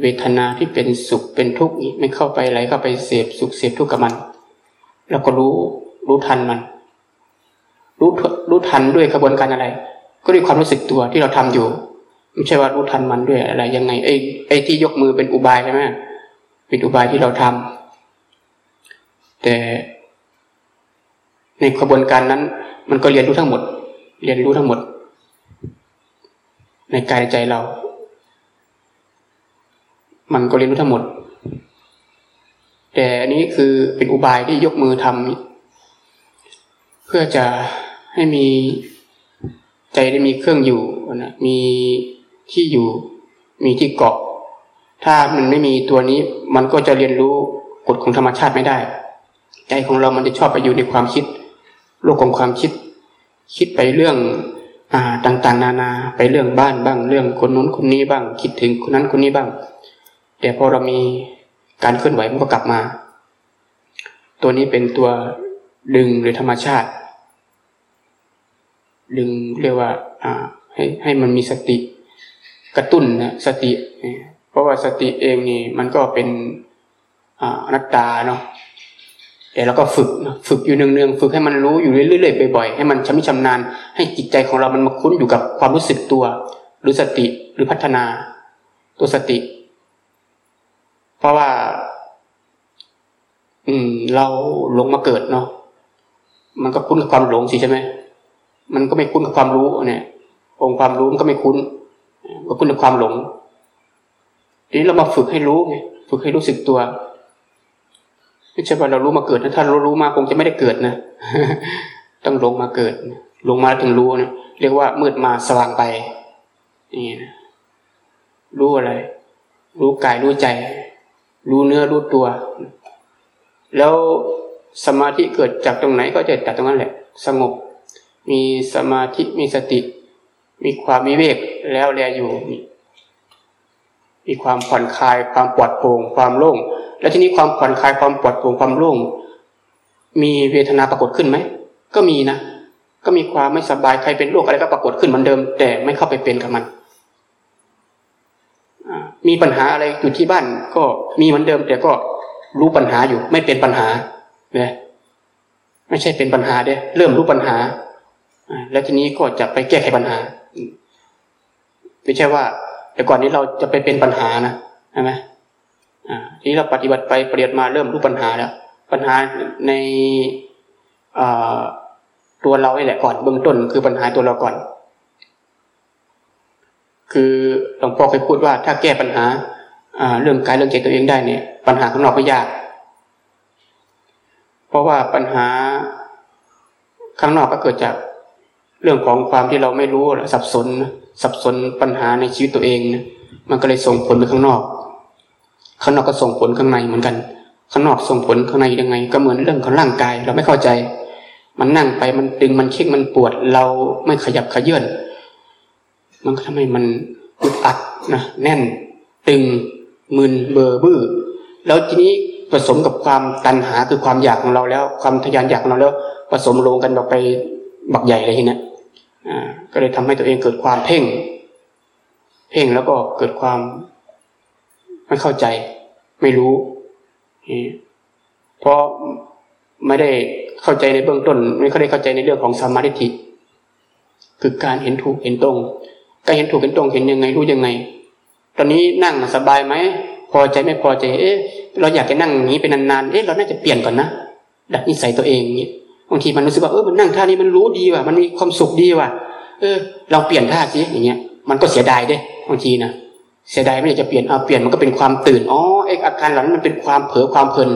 เวทนาที่เป็นสุขเป็นทุกข์นี่ม่เข้าไปไหลเข้าไปเสพสุขเสพทุกข์กับมัน แล้วก็รู้รู้ทันมัน รู้รู้ทันด้วยกระบวนการอะไร ก็ด้วยความรู้สึกตัวที่เราทำอยู่ ไม่ใช่ว่ารู้ทันมันด้วยอะไร ยังไงไอ้ไอ้ที่ยกมือเป็นอุบายใช่ไหมเป็นอุบายที่เราทำแต่ในกระบวนการนั้น มันก็เรียนรู้ทั้งหมด เรียนรู้ทั้งหมด ในกายใจเรา มันก็เรียนรู้ทั้งหมด แต่อันนี้คือเป็นอุบายที่ยกมือทำเพื่อจะให้มีใจได้มีเครื่องอยู่นะมีที่อยู่ มีที่เกาะ ถ้ามันไม่มีตัวนี้ มันก็จะเรียนรู้กฎของธรรมชาติไม่ได้ ใจของเรามันจะชอบไปอยู่ในความคิด โลกของความคิด คิดไปเรื่องอ่าต่าง ๆ นานาไปเรื่องบ้านบ้าง เรื่องคนนู้นคนนี้บ้าง คิดถึงคนนั้นคนนี้บ้าง แต่พอเรามีการเคลื่อนไหวมันก็กลับมา ตัวนี้เป็นตัวดึงหรือธรรมชาติ ดึงเรียกว่า อ่า ให้ให้มันมีสติกระตุ้นนะสติ เพราะว่าสติเองนี่มันก็เป็นอนัตตาเนาะแต่เราก็ฝึกฝึกอยู่เนืองๆฝึกให้มันรู้อยู่เรื่อยๆบ่อยๆให้มันชำนิชำนาญให้จิตใจของเรามันมาคุ้นอยู่กับความรู้สึกตัว หรือสติหรือพัฒนาตัวสติ เพราะว่า อืม เราหลงมาเกิดเนาะมันก็คุ้นกับความหลงสิใช่ไหม มันก็ไม่คุ้นกับความรู้เนี่ยองค์ความรู้มันก็ไม่คุ้นก็คุ้นกับความหลง ทีนี้เรามาฝึกให้รู้ไงฝึกให้รู้สึกตัวไม่ใช่ว่าเรารู้มาเกิดนะถ้าเรารู้มาคงจะไม่ได้เกิดนะต้องลงมาเกิด ลงมาถึงรู้นะเรียกว่ามืดมาสว่างไปนี่นะรู้อะไร รู้กายรู้ใจ รู้เนื้อรู้ตัว แล้วสมาธิเกิดจากตรงไหนก็จะจากตรงนั้นแหละ สงบ มีสมาธิมีสติ มีความมีเวกแล้วแลอยู่ มีความผ่อนคลายความปลอดโปร่งความโล่ง แล้วทีนี้ความผ่อนคลายความปลอดโปร่งความโล่ง มีเวทนาปรากฏขึ้นไหม ก็มีนะ ก็มีความไม่สบายใครเป็นโรคอะไรก็ปรากฏขึ้นเหมือนเดิม แต่ไม่เข้าไปเป็นกับมันมีปัญหาอะไรอยู่ที่บ้านก็มีเหมือนเดิม แต่ก็รู้ปัญหาอยู่ ไม่เป็นปัญหาเนี่ยไม่ใช่เป็นปัญหาเด้เริ่มรู้ปัญหา แล้วทีนี้ก็จะไปแก้ไขปัญหาไม่ใช่ว่าแต่ก่อนนี้เราจะไปเป็นปัญหานะใช่ไหมทีนี้เราปฏิบัติไปปฏิบัติมาเริ่มรู้ปัญหาแล้วปัญหาในตัวเรานี่แหละก่อนเบื้องต้นคือปัญหาตัวเราก่อน คือหลวงพ่อเคยพูดว่าถ้าแก้ปัญหาเรื่องกายเรื่องใจตัวเองได้เนี่ย ปัญหาข้างนอกก็ยาก เพราะว่าปัญหาข้างนอกก็เกิดจาก เรื่องของความที่เราไม่รู้สับสน สับสนปัญหาในชีวิตตัวเองนะมันก็เลยส่งผลไปข้างนอก ข้างนอกก็ส่งผลข้างในเหมือนกัน ข้างนอกส่งผลข้างในยังไง ก็เหมือนเรื่องของร่างกาย เราไม่เข้าใจ มันนั่งไปมันตึงมันเค็งมันปวด เราไม่ขยับขยื่นมันก็ทำให้มันอึดอัดนะแน่น ตึงมึนเบอร์บื้อแล้วทีนี้ผสมกับความตันหาคือความอยากของเราแล้ว ความทยานอยากของเราแล้วผสมลงกันแบบไปบักใหญ่เลยทีนี้อ่า ก็เลยทำให้ตัวเองเกิดความเพ่ง เพ่งแล้วก็เกิดความไม่เข้าใจ ไม่รู้เพราะไม่ได้เข้าใจในเบื้องต้น ไม่ค่อยได้เข้าใจในเรื่องของสมาธิคือการเห็นถูกเห็นตรงการเห็นถูกเห็นตรงเห็นยังไงรู้ยังไง ตอนนี้นั่งสบายไหมพอใจไม่พอใจ เอ๊ะ เราอยากจะนั่งอย่างนี้เป็นนานๆ เอ๊ะ เราน่าจะเปลี่ยนก่อนนะ ดัดนิสัยตัวเองนี้ บางทีมันรู้สึกว่าเออมันนั่งท่านี้มันรู้ดีว่ะมันมีความสุขดีว่ะ เออ เราเปลี่ยนท่าสิอย่างเงี้ย มันก็เสียดายด้วยบางทีนะเสียดายไม่อยากจะเปลี่ยนเอาเปลี่ยนมันก็เป็นความตื่นอ๋อไออาการเหล่านั้นมันเป็นความเผลอความเพลิน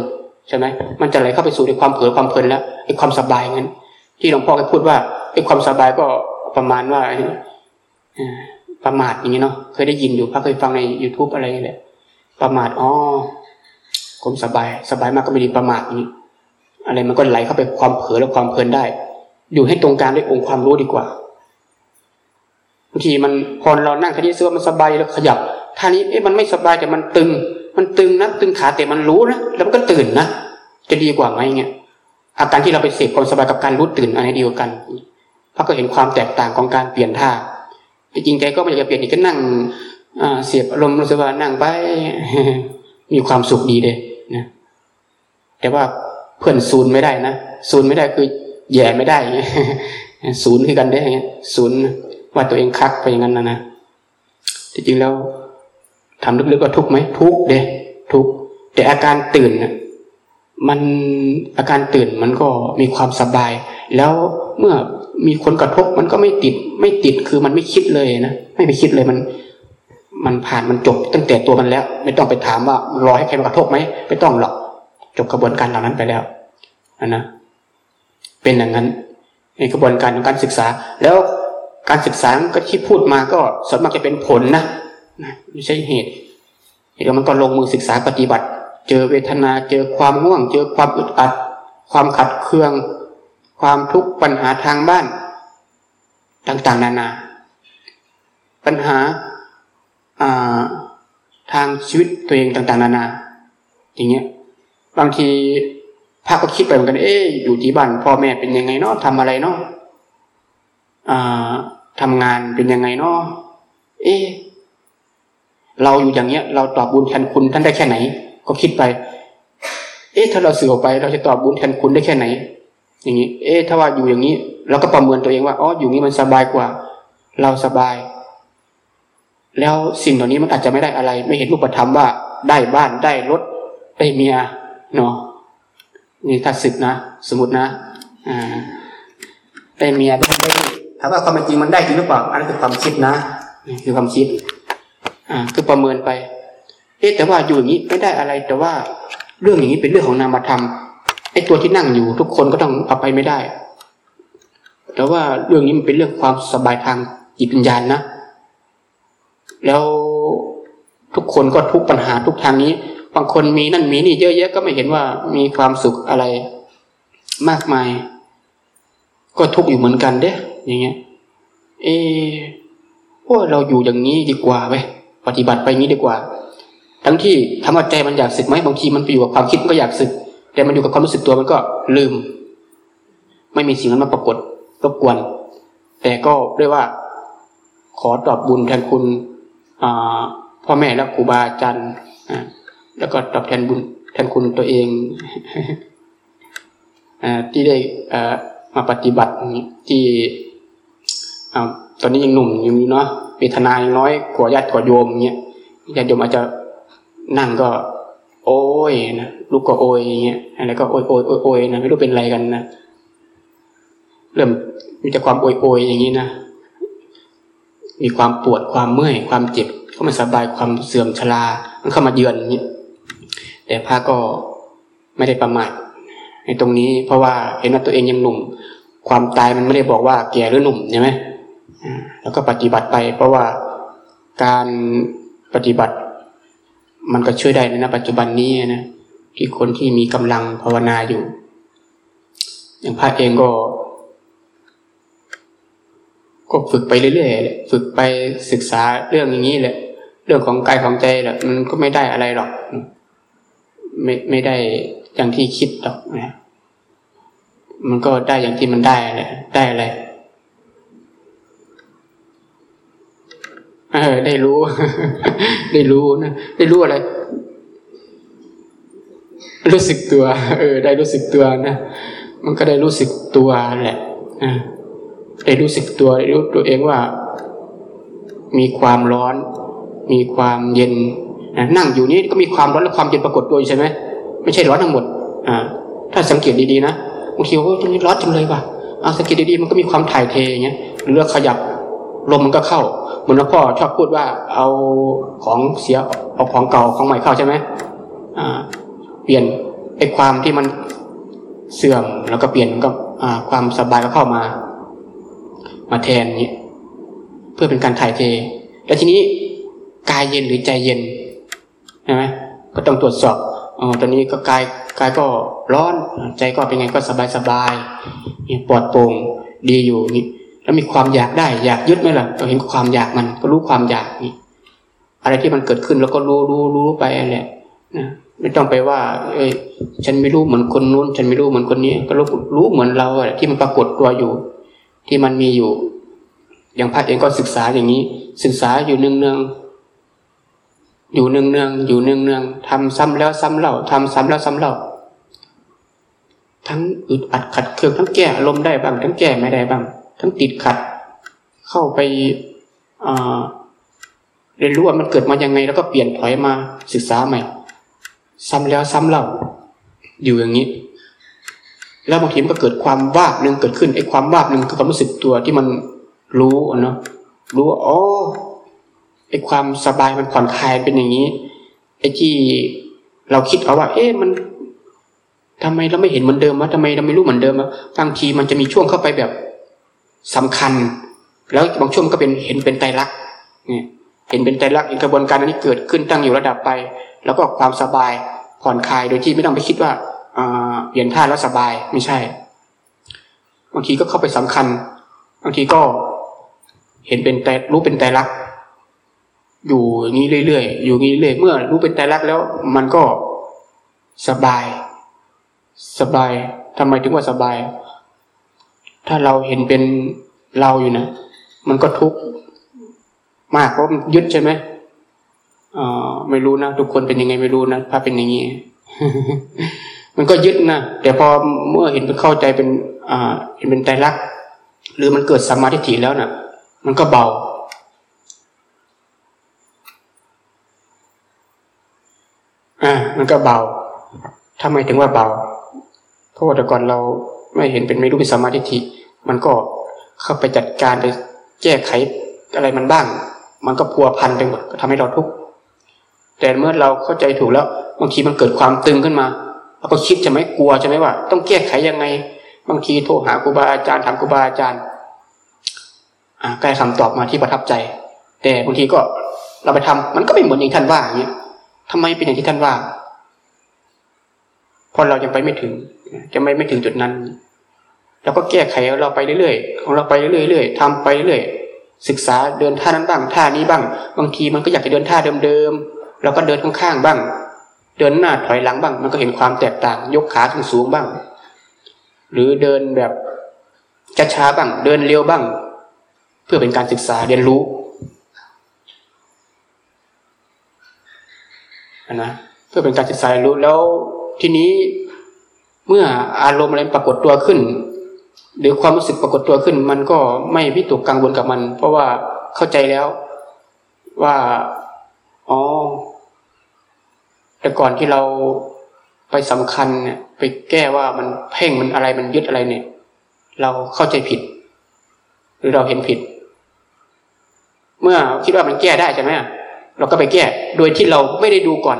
ใช่ไหมมันจะไหลเข้าไปสู่ในความเผลอความเพลินแล้วไอความสบายงั้น ที่หลวงพ่อเคยพูดว่าไอความสบายก็ประมาณว่าประมาทอย่างนี้เนาะเคยได้ยินอยู่พระเคยฟังใน youtube อะไรแหละประมาทอ๋อผมสบาย สบายมากก็ไม่ดีประมาทอย่างนี้ อะไรมันก็ไหลเข้าไปความเผลอและความเพลินได้ อยู่ให้ตรงกลางด้วยองค์ความรู้ดีกว่าบางทีมันพอเรานั่งท่านี้เสื้อมันสบายแล้วขยับท่านี้เอ๊ะมันไม่สบายแต่มันตึง มันตึงนะตึงขาแต่มันรู้นะแล้วมันก็ตื่นนะจะดีกว่าไหมเนี่ยอาการที่เราไปเสพความสบายกับการรู้ตื่นอะไรดีกว่ากันพระก็เห็นความแตกต่างของการเปลี่ยนท่าจริงๆแกก็ไม่อยากจะเปลี่ยนอีกก็นั่งเสียบอารมณ์รู้สึกว่านั่งไปมีความสุขดีเลยนะแต่ว่า เพื่อนซูนไม่ได้นะซูนไม่ได้คือแย่ไม่ได้ศูนย์คือกันได้ไงศูนย์ว่าตัวเองคักไปอย่างนั้นนะนะจริงๆแล้วทำลึกๆก็ทุกไหมทุกเด้ทุกแต่อาการตื่นมันอาการตื่นมันก็มีความสบาย แล้วเมื่อมีคนกระทบมันก็ไม่ติด ไม่ติดคือมันไม่คิดเลยนะไม่ไปคิดเลยมัน มันผ่านมันจบตั้งแต่ตัวมันแล้ว ไม่ต้องไปถามว่ารอให้ใครมากระทบไหมไม่ต้องหรอก จบกระบวนการเหล่านั้นไปแล้วนะนะเป็นอย่างนั้นในกระบวนการของการศึกษา แล้วการศึกษาก็ที่พูดมาก็ส่วนมากจะเป็นผลนะไม่ใช่เหตุเหตุมันก็ลงมือศึกษาปฏิบัติ เจอเวทนาเจอความง่วง เจอความอึดอัด ความขัดเคือง ความทุกข์ปัญหาทางบ้าน ต่างๆ นานา ปัญหาทางชีวิตตัวเองต่าง ๆ นานา อย่างเงี้ย บางทีพระก็คิดไปเหมือนกัน เอ๊อยู่ที่บ้านพ่อแม่เป็นยังไงเนาะทำอะไรเนาะทำงานเป็นยังไงเนาะเอ๊เราอยู่อย่างเงี้ย เราตอบบุญแทนคุณท่านได้แค่ไหน ก็คิดไป เอ๊ะถ้าเราเสื่อไป เราจะตอบบุญแทนคุณได้แค่ไหน อย่างนี้เอ๊ะถ้าว่าอยู่อย่างนี้ เราก็ประเมินตัวเองว่าอ๋ออยู่นี้มันสบายกว่า เราสบาย แล้วสิ่งเหล่านี้มันอาจจะไม่ได้อะไร ไม่เห็นรูปธรรมว่า ได้บ้านได้รถได้เมีย เนาะนี่ถ้าศึกนะ สมมตินะอ่าได้เมียได้ได้ถามว่าความจริงมันได้จริงหรือเปล่าอันนั้นคือความคิดนะนี่คือความคิด อ่า คือประเมินไป เอ๊ะแต่ว่าอยู่อย่างนี้ไม่ได้อะไร แต่ว่าเรื่องอย่างนี้เป็นเรื่องของนามธรรมไอ้ตัวที่นั่งอยู่ ทุกคนก็ต้องเอาไปไม่ได้ แต่ว่าเรื่องนี้มันเป็นเรื่องความสบายทางจิตวิญญาณนะแล้วทุกคนก็ทุกปัญหาทุกทางนี้ บางคนมีนั่นมีนี่เยอะแยะก็ไม่เห็นว่ามีความสุขอะไรมากมาย ก็ทุกข์อยู่เหมือนกันเด้อย่างเงี้ย เออโอ้เราอยู่อย่างนี้ดีกว่าไปปฏิบัติไปงี้ดีกว่า ทั้งที่ทำว่าใจมันอยากสึกไหมบางทีมันไปอยู่กับความคิดมันก็อยากสึก แต่มันอยู่กับความรู้สึกตัวมันก็ลืม ไม่มีสิ่งนั้นมาปรากฏรบกวน แต่ก็เรียกว่า ขอตอบบุญแทนคุณพ่อแม่และครูบาอาจารย์ แล้วก็ตอบแทนบุญแทนคุณตัวเองอที่ได้มาปฏิบัติที่ตอนนี้ยังหนุ่มอยู่เนาะเวทนายังน้อยกว่าญาติกว่าโยมเงี้ยญาติโยมอาจจะนั่งก็ โอ้ยนะลูกก็โอ้ยเงี้ยอะไรก็โอ้ยโอ้ยโอยอยนะไม่รู้เป็นอะไรกันนะเริ่มมีแต่ความโอยโอยอย่างนี้นะ มีความปวดความเมื่อย ความเจ็บเข้ามาสบายความเสื่อมชรา มันเข้ามาเยือนอย่างนี้ แต่พระก็ไม่ได้ประมาทในตรงนี้เพราะว่าเห็นว่าตัวเองยังหนุ่ม ความตายมันไม่ได้บอกว่าแก่หรือหนุ่มใช่ไหมแล้วก็ปฏิบัติไปเพราะว่าการปฏิบัติ มันก็ช่วยได้ในปัจจุบันนี้นะที่คนที่มีกำลังภาวนาอยู่ อย่างพระเองก็ ก็ฝึกไปเรื่อยๆฝึกไปศึกษาเรื่องอย่างนี้แหละ เรื่องของกายของใจแหละมันก็ไม่ได้อะไรหรอก ไม่ไม่ได้อย่างที่คิดหรอกนะ มันก็ได้อย่างที่มันได้แหละได้อะไรเออได้รู้ ได้รู้นะได้รู้อะไร รู้สึกตัว เออ ได้รู้สึกตัวนะมันก็ได้รู้สึกตัวแหละนะได้รู้สึกตัวได้รู้ตัวเองว่า มีความร้อน มีความเย็น นั่งอยู่นี้ก็มีความร้อนและความเย็นปรากฏตัวใช่ไหมไม่ใช่ร้อนทั้งหมดอ่าถ้าสังเกตดีๆนะบางทีว่าตรงนี้ร้อนจังเลยว่ะอ่าสังเกตดีๆมันก็มีความถ่ายเทอย่างเงี้ยเรือขยับลมมันก็เข้าเหมือนหลวงพ่อชอบพูดว่าเอาของเสียเอาของเก่าของใหม่เข้าใช่ไหมอ่า เปลี่ยนไอ้ความที่มันเสื่อมแล้วก็เปลี่ยนก็ความสบายก็เข้ามา มาแทนนี้เพื่อเป็นการถ่ายเท แล้วทีนี้กายเย็นหรือใจเย็น ใช่ไหมก็ต้องตรวจสอบอ๋อตอนนี้ก็กายกายก็ร้อน ใจก็เป็นไงก็สบายสบายปลอดโปร่งดีอยู่นี่แล้วมีความอยากได้ อยากยึดไหมล่ะเราเห็นความอยากมันก็รู้ความอยากนี่อะไรที่มันเกิดขึ้นแล้วก็รู้รู้รู้ไปแหละนะไม่ต้องไปว่า เอ้ยฉันไม่รู้เหมือนคนนู้น ฉันไม่รู้เหมือนคนนี้ ก็รู้รู้เหมือนเราอะที่มันปรากฏตัวอยู่ ที่มันมีอยู่ อย่างพระเองก็ศึกษาอย่างนี้ ศึกษาอยู่เนืองเนื อยู่เนืองเนืองอยู่เนืองเนืองทำซ้ำแล้วซ้ำเล่าทำซ้ำแล้วซ้ำเล่า ทั้งอึดอัดขัดเคืองทั้งแก้อารมณ์ได้บ้าง ทั้งแก้ไม่ได้บ้าง ทั้งติดขัด เข้าไปเรียนรู้ว่ามันเกิดมายังไง แล้วก็เปลี่ยนถอยมาศึกษาใหม่ ซ้ำแล้วซ้ำเล่า อยู่อย่างนี้ แล้วบางทีมันก็เกิดความวาบหนึ่งเกิดขึ้นไอ้ความวาบหนึ่งคือความรู้สึกตัวที่มันรู้เนาะรู้ว่าอ๋อ ไอ้ความสบายมันผ่อนคลายเป็นอย่างนี้ ไอ้ที่เราคิดเอาว่า เอ๊ะมันทำไมเราไม่เห็นเหมือนเดิมวะทำไมเราไม่รู้เหมือนเดิมวะบางทีมันจะมีช่วงเข้าไปแบบสำคัญ แล้วบางช่วงก็เป็นเห็นเป็นไตรลักษณ์เนี่ยเห็นเป็นไตรลักษณ์เห็นกระบวนการนี้เกิดขึ้นตั้งอยู่ระดับไป แล้วก็ความสบายผ่อนคลายโดยที่ไม่ต้องไปคิดว่าเปลี่ยนท่าแล้วสบายไม่ใช่ บางทีก็เข้าไปสำคัญ บางทีก็เห็นเป็นแต่รู้เป็นแต่รัก อยู่อย่างนี้เรื่อยๆอยู่งี้เรื่อยเมื่อรู้เป็นแต่รักแล้ว มันก็สบาย สบายทำไมถึงว่าสบาย ถ้าเราเห็นเป็นเราอยู่นะมันก็ทุกข์มากเพราะมันยึดใช่ไหมอ่าไม่รู้นะทุกคนเป็นยังไงไม่รู้นะถ้าเป็นอย่างนี้มันก็ยึดนะแต่พอเมื่อเห็นเป็นเข้าใจเป็น อ่า เห็นเป็นใจรักหรือมันเกิดสมาธิแล้วนะ่ะ มันก็เบา อ่า มันก็เบาทำไมถึงว่าเบา เพราะว่าแต่ก่อนเราไม่เห็นเป็นไม่รู้เป็นสมาธิมันก็เข้าไปจัดการไปแก้ไขอะไรมันบ้าง มันก็พัวพันไปหมดก็ทำให้เราทุกข์แต่เมื่อเราเข้าใจถูกแล้วบางทีมันเกิดความตึงขึ้นมาเราก็คิดจะไม่กลัวใช่ไหมว่า ต้องแก้ไขยังไง บางทีโทรหาครูบาอาจารย์ถามครูบาอาจารย์อ่าใกล้คำตอบมาที่ประทับใจ แต่บางทีก็เราไปทำมันก็ไม่เหมือนอย่างท่านว่าอย่างเงี้ย ทำไมเป็นอย่างที่ท่านว่าเพราะเรายังไปไม่ถึง จะไม่ไม่ถึงจุดนั้นเราก็แก้ไขเราไปเรื่อยๆของเราไปเรื่อยๆทำไปเรื่อยศึกษาเดินท่านั้นบ้างท่านี้บ้าง บางทีมันก็อยากจะเดินท่าเดิมๆเราก็เดินข้างๆบ้าง เดินหน้าถอยหลังบ้าง มันก็เห็นความแตกต่าง ยกขาขึ้นสูงบ้าง หรือเดินแบบช้าๆบ้าง เดินเร็วบ้าง เพื่อเป็นการศึกษาเรียนรู้ นะเพื่อเป็นการศึกษารู้แล้วทีนี้เมื่ออารมณ์อะไรปรากฏตัวขึ้น หรือความรู้สึกปรากฏตัวขึ้น มันก็ไม่พิตกกังวลกับมัน เพราะว่าเข้าใจแล้วว่าอ๋อแต่ก่อนที่เราไปสำคัญเนี่ยไปแก้ว่ามันเพ่งมันอะไรมันยึดอะไรเนี่ย เราเข้าใจผิด หรือเราเห็นผิด เมื่อคิดว่ามันแก้ได้ใช่ไหม เราก็ไปแก้ โดยที่เราไม่ได้ดูก่อน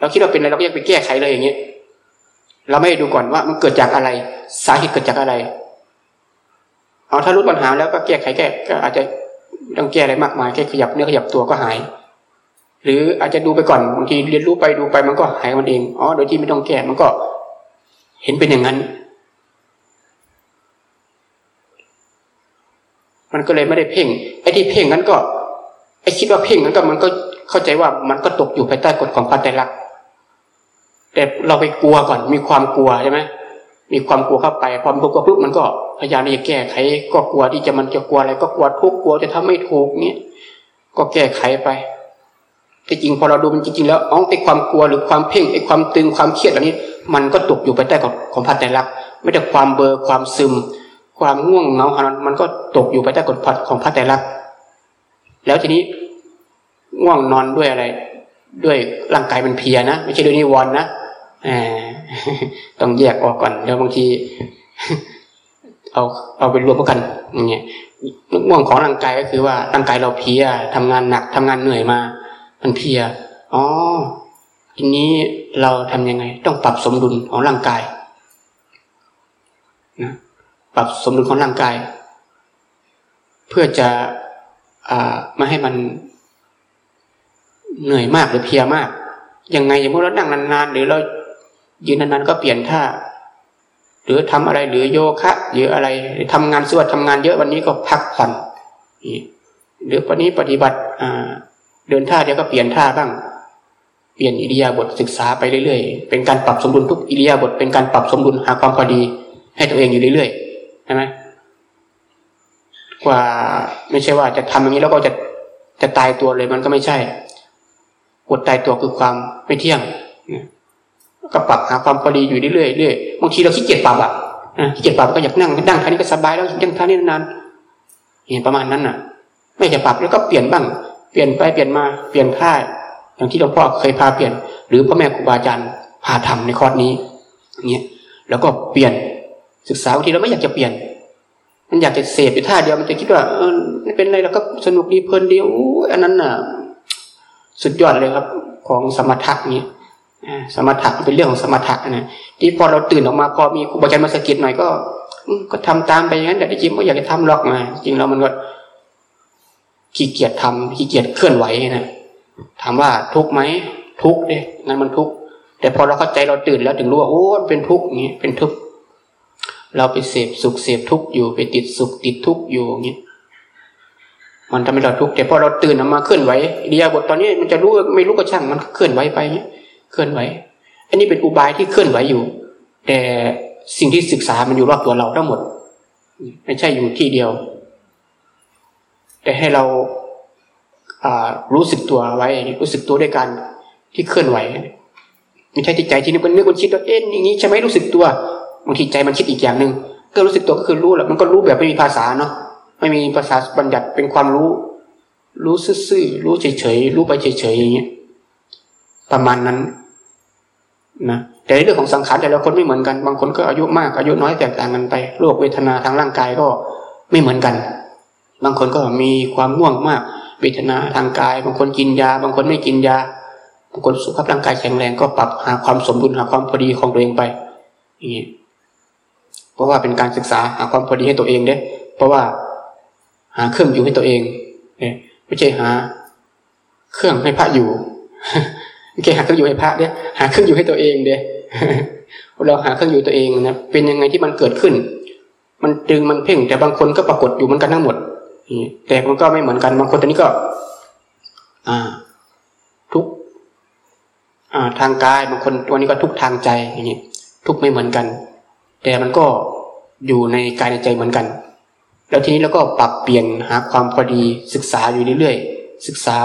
เราคิดว่าเป็นอะไรเราก็ยังไปแก้ไขเลยอย่างเงี้ยเราไม่ได้ดูก่อนว่ามันเกิดจากอะไร สาเหตุเกิดจากอะไรเอาถ้ารู้ปัญหาแล้วก็แก้ไขแก้ก็อาจจะต้องแก้อะไรมากมายแค่ขยับเนื้อขยับตัวก็หาย หรืออาจจะดูไปก่อนบางทีเรียนรู้ไปดูไปมันก็หายมันเองอ๋อโดยที่ไม่ต้องแก้มันก็ เห็นเป็นอย่างนั้น มันก็เลยไม่ได้เพ่งไอ้ที่เพ่งนั้นก็ไอ้คิดว่าเพ่งนั้นก็มันก็เข้าใจว่ามันก็ตกอยู่ภายใต้กฎของพันใจรักแต่เราไปกลัวก่อนมีความกลัวใช่ไหมมีความกลัวเข้าไปพอมันกลัวปุ๊บมันก็พยายามที่จะแก้ไข ก็กลัวที่จะมันจะกลัวอะไร ก็กลัวทุกกลัวจะทำไม่ถูกเนี้ยก็แก้ไขไปที่จริงพอเราดูมันจริงๆแล้วอ๋อไอ้ความกลัวหรือความเพ่งไอ้ความตึงความเครียดเหล่านี้ มันก็ตกอยู่ภายใต้ของพันแต่ลักไม่แต่ความเบอร์ความซึม ความง่วงเหงาหานมันก็ตกอยู่ภายใต้กฎพัดของพันแต่ลักแล้วทีนี้ง่วงนอนด้วยอะไร ด้วยร่างกายมันเพียนะไม่ใช่ด้วยนิวรณ์นะต้องแยกออกก่อนแล้วบางที เอาเอาไปรวมกันอย่างเงี้ยง่วงของร่างกายก็คือว่าร่างกายเราเพียทำงานหนักทำงานเหนื่อยมา มันเพียอ๋อทีนี้เราทํำยังไง ต้องปรับสมดุลของร่างกาย ปรับสมดุลของร่างกาย เพื่อจะไม่ให้มันเหนื่อยมากหรือเพียมากยังไงอย่างเมื่อเรานั่งนานๆหรือเรายืนนานๆก็เปลี่ยนท่า หรือทำอะไรหรือโยคะหรืออะไรทำงานสวดทำงานเยอะวันนี้ก็พักผ่อนหรือวันนี้ปฏิบัติเดินท่าเดี๋ยวก็เปลี่ยนท่าบ้าง เปลี่ยนอิริยาบถศึกษาไปเรื่อยๆ เป็นการปรับสมดุลทุกอิริยาบถเป็นการปรับสมดุลหาความพอดี ให้ตัวเองอยู่เรื่อยๆ ใช่ไหมกว่าไม่ใช่ว่าจะทำอย่างนี้แล้วก็จะจะตายตัวเลยมันก็ไม่ใช่กดตายตัวคือความไม่เที่ยงก็ปรับหาความพอดีอยู่เรื่อยๆเรื่อยบางทีเราขี้เกียจปรับอะขี้เกียจปรับก็อยากนั่งนั่งท่านี้ก็สบายแล้วยังท่านี้นานเห็นประมาณนั้นน่ะ ไม่จะปรับแล้วก็เปลี่ยนบ้าง เปลี่ยนไปเปลี่ยนมาเปลี่ยนท่าอย่างที่หลวงพ่อเคยพาเปลี่ยน หรือพ่อแม่ครูบาอาจารย์พาทำในคอร์สนี้เงี้ยแล้วก็เปลี่ยน ศึกษาบางทีเราไม่อยากจะเปลี่ยน มันอยากจะเสพไปท่าเดียวมันจะคิดว่าเออไม่เป็นไรแล้วก็สนุกดีเพลินดีโอ้อันนั้นน่ะ สุดยอดเลยครับ ของสมถะนี้สมถะเป็นเรื่องของสมถะนะที่พอเราตื่นออกมาพอมีครูบาอาจารย์มาสกิดหน่อยก็ก็ทำตามไปอย่างนั้นแต่ที่จริงไม่อยากจะทำหรอกมาจริงแล้วมันก็ขี้เกียจทำขี้เกียจเคลื่อนไหวนะถามว่าทุกไหมทุกเด้งั้นมันทุกแต่พอเราเข้าใจเราตื่นแล้วถึงรู้ว่าโอ้เป็นทุกอย่างนี้เป็นทุก เราไปเสพสุขเสพทุกข์อยู่ไปติดสุขติดทุกข์อยู่อย่างนี้มันทำให้เราทุกข์แต่พอเราตื่นออกมาเคลื่อนไหวเดียบทตอนนี้มันจะรู้ไม่รู้ก็ช่างมันเคลื่อนไหวไปเนี้ยเคลื่อนไหว อันนี้เป็นอุบายที่เคลื่อนไหวอยู่ แต่สิ่งที่ศึกษามันอยู่รอบตัวเราทั้งหมด ไม่ใช่อยู่ที่เดียว แต่ให้เรารู้สึกตัวไว้ รู้สึกตัวด้วยการที่เคลื่อนไหวไม่ใช่ที่ใจที่นึกมันนึกมันคิดว่าเอ๊ะอย่างนี้ใช่ไหมรู้สึกตัว บางทีใจมันคิดอีกอย่างหนึ่งก็รู้สึกตัวก็คือรู้แหละมันก็รู้แบบไม่มีภาษาเนาะไม่มีภาษาบัญญัติเป็นความรู้ รู้ซื่อๆรู้เฉยๆรู้ไปเฉยๆอย่างเงี้ยประมาณนั้นนะแต่ในเรื่องของสังขารแต่ละคนไม่เหมือนกัน บางคนก็อายุมากอายุน้อยแตกต่างกันไปโรคเวทนาทางร่างกายก็ไม่เหมือนกัน บางคนก็มีความง่วงมากเวทนาทางกาย บางคนกินยา บางคนไม่กินยา บางคนสุขภาพร่างกายแข็งแรงก็ปรับหาความสมดุลหาความพอดีของตัวเองไปอย่างนี้ เพราะว่าเป็นการศึกษาหาความพอดีให้ตัวเองเด้เพราะว่าหาเครื่องอยู่ให้ตัวเองเนี่ยไม่ใช่หา เครื่องให้พระอยู่ไม่ใช่หาเครื่องอยู่ให้พระเนี่ยหาเครื่องอยู่ให้ตัวเองเด้เราหาเครื่องอยู่ตัวเองนะเป็นยังไงที่มันเกิดขึ้น มันดึงมันเพ่ง แต่บางคนก็ปรากฏอยู่เหมือนกันทั้งหมดแต่มันก็ไม่เหมือนกันบางคนตอนนี้ก็ อ่า ทุกอ่าทางกายบางคนวันนี้ก็ทุกทางใจอย่างนี้ทุกไม่เหมือนกัน แต่มันก็อยู่ในกายในใจเหมือนกัน แล้วทีนี้เราก็ปรับเปลี่ยนหาความพอดีศึกษาอยู่เรื่อยๆศึกษา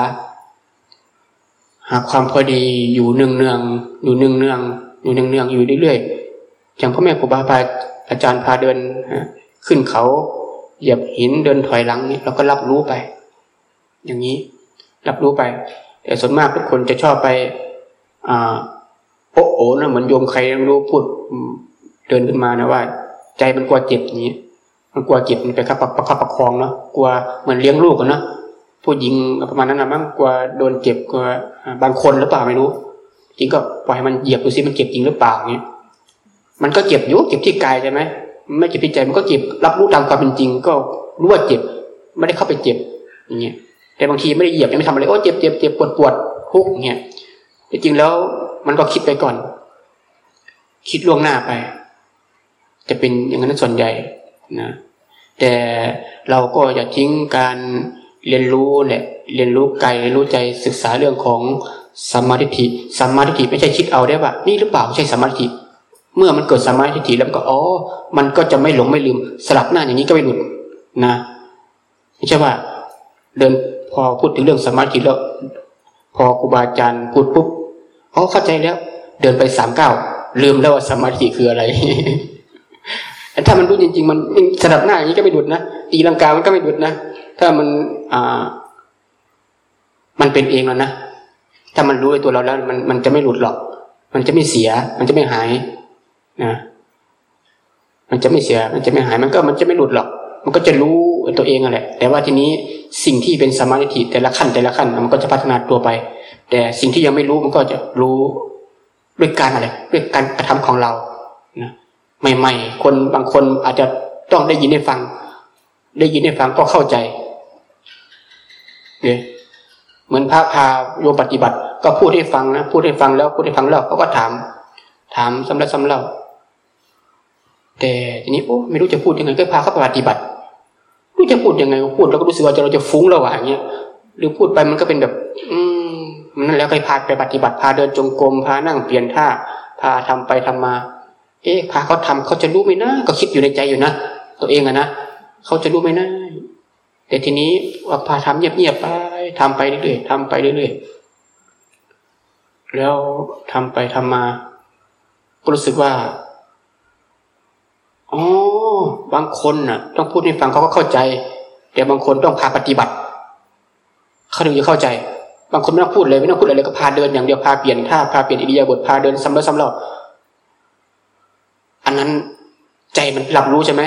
หาความพอดีอยู่เนืองเนืองอยู่เนืองเนืองอยู่เนืองเนืองอยู่เรื่อยๆอย่างพ่อแม่ครูบาอาจารย์พาเดินขึ้นเขาเหยียบหินเดินถอยหลังนี่เราก็รับรู้ไป อย่างนี้รับรู้ไป แต่ส่วนมากทุกคนจะชอบไปอ่าโอ้โหนะเหมือนโยมใครไม่รู้พูด เดินขึ้นมานะว่า ใจมันกลัวเจ็บอย่างนี้มันกลัวเจิตมันไปขับประคับประคองเนาะกลัวเหมือนเลี้ยงลูกกันเนาะผู้หญิงประมาณนั้นนะมั้งกลัวโดนเจ็บกลัวบางคนหรือเปล่าไม่รู้ จริงก็ปล่อยมันเหยียบดูซิมันเจ็บจริงหรือเปล่าเนี้ยมันก็เจ็บอยู่เจ็บที่กายใช่ไหมไม่เจ็บที่ใจมันก็เจ็บรับรู้ตามความเป็นจริง ก็รู้ว่าเจ็บ ไม่ได้เข้าไปเจ็บอย่างเงี้ยแต่บางทีไม่ได้เหยียบไม่ทำอะไรโอ้เจ็บเจ็บเจ็บปวดปวดทุกเงี้ยจริงแล้วมันก็คิดไปก่อน คิดล่วงหน้าไป จะเป็นอย่างนั้นส่วนใหญ่นะแต่เราก็อย่าทิ้งการเรียนรู้แหละเรียนรู้กายเรียนรู้ใจศึกษาเรื่องของสัมมาทิฏฐิสัมมาทิฏฐิไม่ใช่คิดเอาได้ว่านี่หรือเปล่าใช่สัมมาทิฏฐิเมื่อมันเกิดสัมมาทิฏฐิแล้วก็อ๋อมันก็จะไม่หลงไม่ลืมสลับหน้าอย่างนี้ก็ไม่หลุดนะไม่ใช่ว่า เดินพอพูดถึงเรื่องสมาธิแล้ว พอครูบาอาจารย์พูดปุ๊บอ๋อเข้าใจแล้ว เดินไปสามเก้าลืมแล้วว่าสมาธิคืออะไร ถ้ามันรู้จริง ๆ มันสลับหน้าอย่างนี้ก็ไม่ดุดนะตีลังกามันก็ไม่ดุดนะถ้ามันอ่า มันเป็นเองแล้วนะถ้ามันรู้ในตัวเราแล้ว มันมันจะไม่หลุดหรอก มันจะไม่เสีย มันจะไม่หายนะมันจะไม่เสีย มันจะไม่หายมันก็มันจะไม่หลุดหรอก มันก็จะรู้ตัวเองอะไรแต่ว่าทีนี้สิ่งที่เป็นสมาธิแต่ละขั้นแต่ละขั้น มันก็จะพัฒนาตัวไป แต่สิ่งที่ยังไม่รู้มันก็จะรู้ด้วยการอะไรด้วยการกระทำของเรา ใหม่ ๆ คนบางคนอาจจะต้องได้ยินได้ฟัง ได้ยินได้ฟังก็เข้าใจเนี่ยเหมือนพระพาโยปฏิบัติ ก็พูดให้ฟังนะพูดให้ฟังแล้วพูดให้ฟังแล้วเขาก็ถาม ถามสำรับสำเล่า แต่ทีนี้โอ้ไม่รู้จะพูดยังไงก็พาเขาไปปฏิบัติรู้จะพูดยังไงพูดแล้วก็รู้สึกว่าเราจะฟุ้งระหว่างเงี้ยหรือพูดไปมันก็เป็นแบบ อืมมันนั่นแล้วก็พาไปปฏิบัติพาเดินจงกรมพานั่งเปลี่ยนท่าพาทำไปทำมา เอ๊ะพาเขาทำเขาจะรู้ไหมนะก็คิดอยู่ในใจอยู่นะตัวเองอะนะเขาจะรู้ไหมนะแต่ทีนี้ว่าพาทำเงียบๆไปทำไปเรื่อยๆทำไปเรื่อยๆแล้วทำไปทำมาก็รู้สึกว่าอ๋อบางคนน่ะ ต้องพูดให้ฟังเขาก็เข้าใจ แต่บางคนต้องพาปฏิบัติเขาถึงจะเข้าใจ บางคนไม่ต้องพูดเลยไม่ต้องพูดอะไรเลยก็พาเดินอย่างเดียวพาเปลี่ยนท่าพาเปลี่ยนอิริยาบถพาเดินซ้ำแล้วซ้ำเล่า อันนั้นใจมันรับรู้ใช่ไหม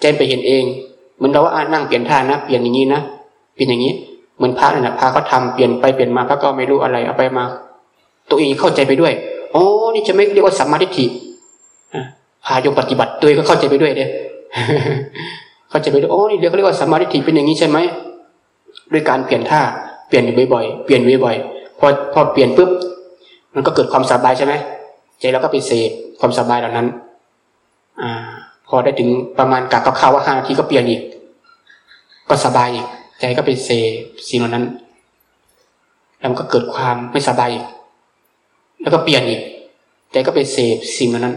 ใจไปเห็นเอง เหมือนเราว่านั่งเปลี่ยนท่านะเปลี่ยนอย่างนี้นะเปลี่ยนอย่างนี้ เหมือนพระนั่นแหะพาเขาทาเปลี่ยนไปเปลี่ยนมาพระก็ไม่รู้อะไรเอาไปมา ตัวเองเข้าใจไปด้วยอ๋อนี่จะไม่เรียกว่าสัมมาทิฏฐิพาโยมปฏิบัติตัวเองก็เข้าใจไปด้วยเด้เข้าใจไปด้วยโอ้นี่เรียกเรียกว่าสัมมาทิฏฐิเป็นอย่างนี้ใช่ไหมด้วยการเปลี่ยนท่าเปลี่ยนอยู่บ่อยๆเปลี่ยนบ่อยๆพอพอเปลี่ยนปุ๊บมันก็เกิดความสบายใช่ไหมใจเราก็ไปเสพความสบายเหล่านั้น อพอได้ถึงประมาณกะกับข้าวว่าห้านาทีก็เปลี่ยนอีก ก็สบายอีกใจก็ไปเสพสิ่งเหล่านั้น แล้วมันก็เกิดความไม่สบายอีกแล้วก็เปลี่ยนอีกใจก็ไปเสพสิ่งเหล่านั้น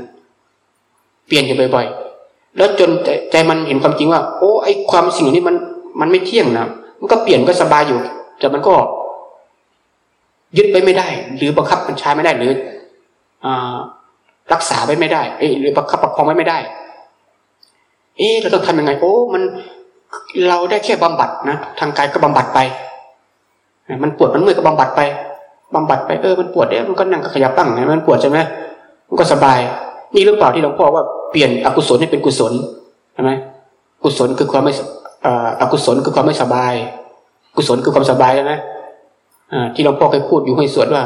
เปลี่ยนอยู่บ่อยๆแล้วจนใจมันเห็นความจริงว่า โอ้ไอความสิ่งนี้มันมันไม่เที่ยงนะมันก็เปลี่ยนก็สบายอยู่ แต่มันก็ ยึดไปไม่ได้ หรือบังคับมันใช้ไม่ได้หรืออ่า รักษาไว้ไม่ได้เอ้หรือประคับประคองไว้ไม่ได้ เอ๊เราต้องทำยังไงโอ้มันเราได้แค่บำบัดนะทางกายก็บำบัดไป มันปวดมันเมื่อยก็บำบัดไปบำบัดไปเออมันปวดเอ๊ะมันก็นั่งขยับตั้งไงมันปวดใช่ไหมมันก็สบาย นี่หรือเปล่าที่หลวงพ่อว่าเปลี่ยนอกุศลให้เป็นกุศลใช่ไหมกุศลคือความไม่อกุศลคือความไม่สบาย กุศลคือความสบายใช่ไหมที่หลวงพ่อเคยพูดอยู่ให้สวดว่า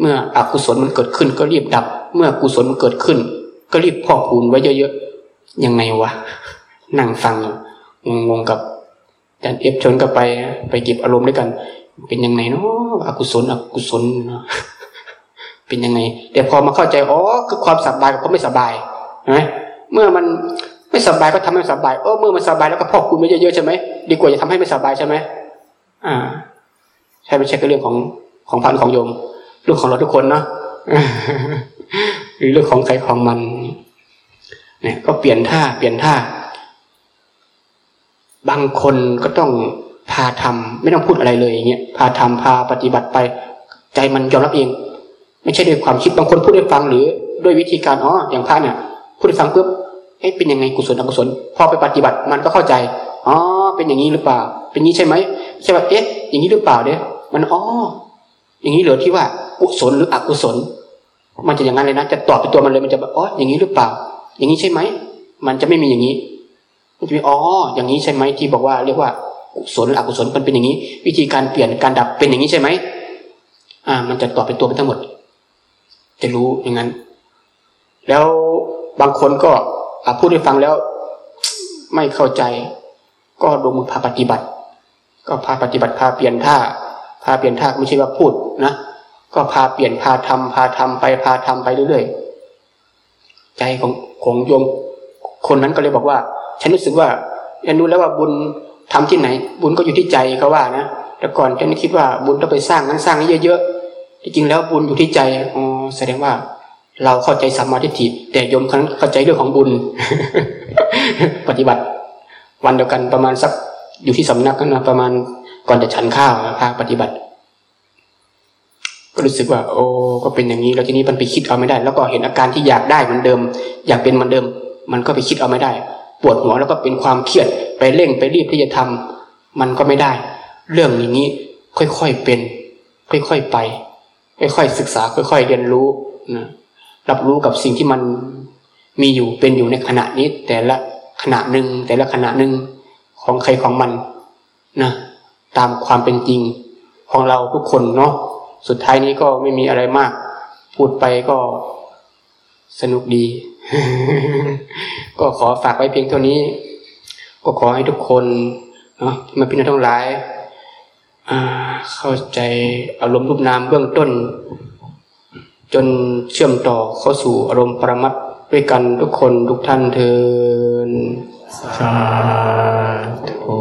เมื่ออกุศลมันเกิดขึ้นก็รีบดับ เมื่อกุศลมันเกิดขึ้น ก็รีบพอกพูนไว้เยอะๆ ยังไงวะ นั่งฟังงงๆกับอาจารเอฟชนก็ไป ไปเก็บอารมณ์ด้วยกัน เป็นยังไงเนาะอกุศลอกุศลเป็นยังไงแต่พอมาเข้าใจอ๋อคือความสบายกับความไม่สบายใช่ไหมเมื่อมันไม่สบายก็ทำให้สบายเออเมื่อมันสบายแล้วก็พอกคุณไปเยอะๆใช่ไหมดีกว่าจะทำให้ไม่สบายใช่ไหมอ่า ใช่ไม่ใช่ก็เรื่องของของพันของโยมเรื่องของเราทุกคนเนาะ หรือเรื่องของใครของมันเนี่ยก็เปลี่ยนท่าเปลี่ยนท่า บางคนก็ต้องพาทำไม่ต้องพูดอะไรเลยอย่างเงี้ยพาทำพาปฏิบัติไป ใจมันยอมรับเอง ไม่ใช่ด้วยความคิดบางคนพูดให้ฟังหรือ ด้วยวิธีการอ๋ออย่างพระเนี่ยพูดให้ฟังปุ๊บเอ๊ะเป็นยังไงกุศลอกุศลพอไปปฏิบัติมันก็เข้าใจอ๋อเป็นอย่างนี้หรือเปล่า เป็นนี้ใช่ไหมใช่ป่ะเอ๊ะอย่างนี้หรือเปล่าเนี่ยมันอ๋ออย่างนี้เหลือที่ว่ากุศลหรืออกุศล มันจะอย่างนั้นเลยนะจะตอบไปตัวมันเลยมันจะแบบอ๋ออย่างนี้หรือเปล่า อย่างนี้ใช่ไหมมันจะไม่มีอย่างนี้ มันจะมีอ๋ออย่างนี้ใช่ไหมที่บอกว่าเรียกว่ากุศลอกุศลมันเป็นอย่างนี้ วิธีการเปลี่ยนการดับเป็นอย่างนี้ใช่ไหมอ่า มันจะตอบเป็นตัวเป็นทั้งหมด จะรู้อย่างนั้น แล้วบางคนก็พูดให้ฟังแล้ว ไม่เข้าใจ ก็ลงมือพาปฏิบัติ ก็พาปฏิบัติพาเปลี่ยนท่าพาเปลี่ยนท่าไม่ใช่ว่าพูดนะ ก็พาเปลี่ยนพาทำพาทำไปพาทำไปเรื่อยๆใจของของโยมคนนั้นก็เลยบอกว่า ฉันรู้สึกว่าฉันรู้แล้วว่าบุญทำที่ไหน บุญก็อยู่ที่ใจเขาว่านะแต่ก่อนฉันคิดว่าบุญต้องไปสร้างนั้นสร้างนี้เยอะๆที่จริงแล้วบุญอยู่ที่ใจอ๋อแสดงว่า เราเข้าใจสัมมาทิฏฐิแต่โยมครั้งเข้าใจเรื่องของบุญ ปฏิบัติ วันเดียวกันประมาณสักอยู่ที่สำนักนะประมาณก่อนจะฉันข้าวพาปฏิบัติ ก็รู้สึกว่า โอ้ก็เป็นอย่างนี้แล้วทีนี้มันไปคิดเอาไม่ได้ แล้วก็เห็นอาการที่อยากได้เหมือนเดิม อยากเป็นเหมือนเดิม มันก็ไปคิดเอาไม่ได้ ปวดหัวแล้วก็เป็นความเครียดไปเร่งไปรีบที่จะทำมันก็ไม่ได้ เรื่องอย่างนี้ค่อยๆเป็น ค่อยๆไป ค่อยๆศึกษา ค่อย ๆ เรียนรู้นะรับรู้กับสิ่งที่มันมีอยู่เป็นอยู่ในขณะนี้ แต่ละขณะหนึ่งแต่ละขณะหนึ่งของใครของมันนะตามความเป็นจริงของเราทุกคนเนาะ สุดท้ายนี้ก็ไม่มีอะไรมาก พูดไปก็สนุกดี ก็ขอฝากไว้เพียงเท่านี้ ก็ขอให้ทุกคนเนาะมาพิจารณาทั้งหลายาเข้าใจอารมณ์รูปนามเบื้องต้น จนเชื่อมต่อเข้าสู่อารมณ์ปรมัตด้วยกันทุกคนทุกท่านเทินสาธุ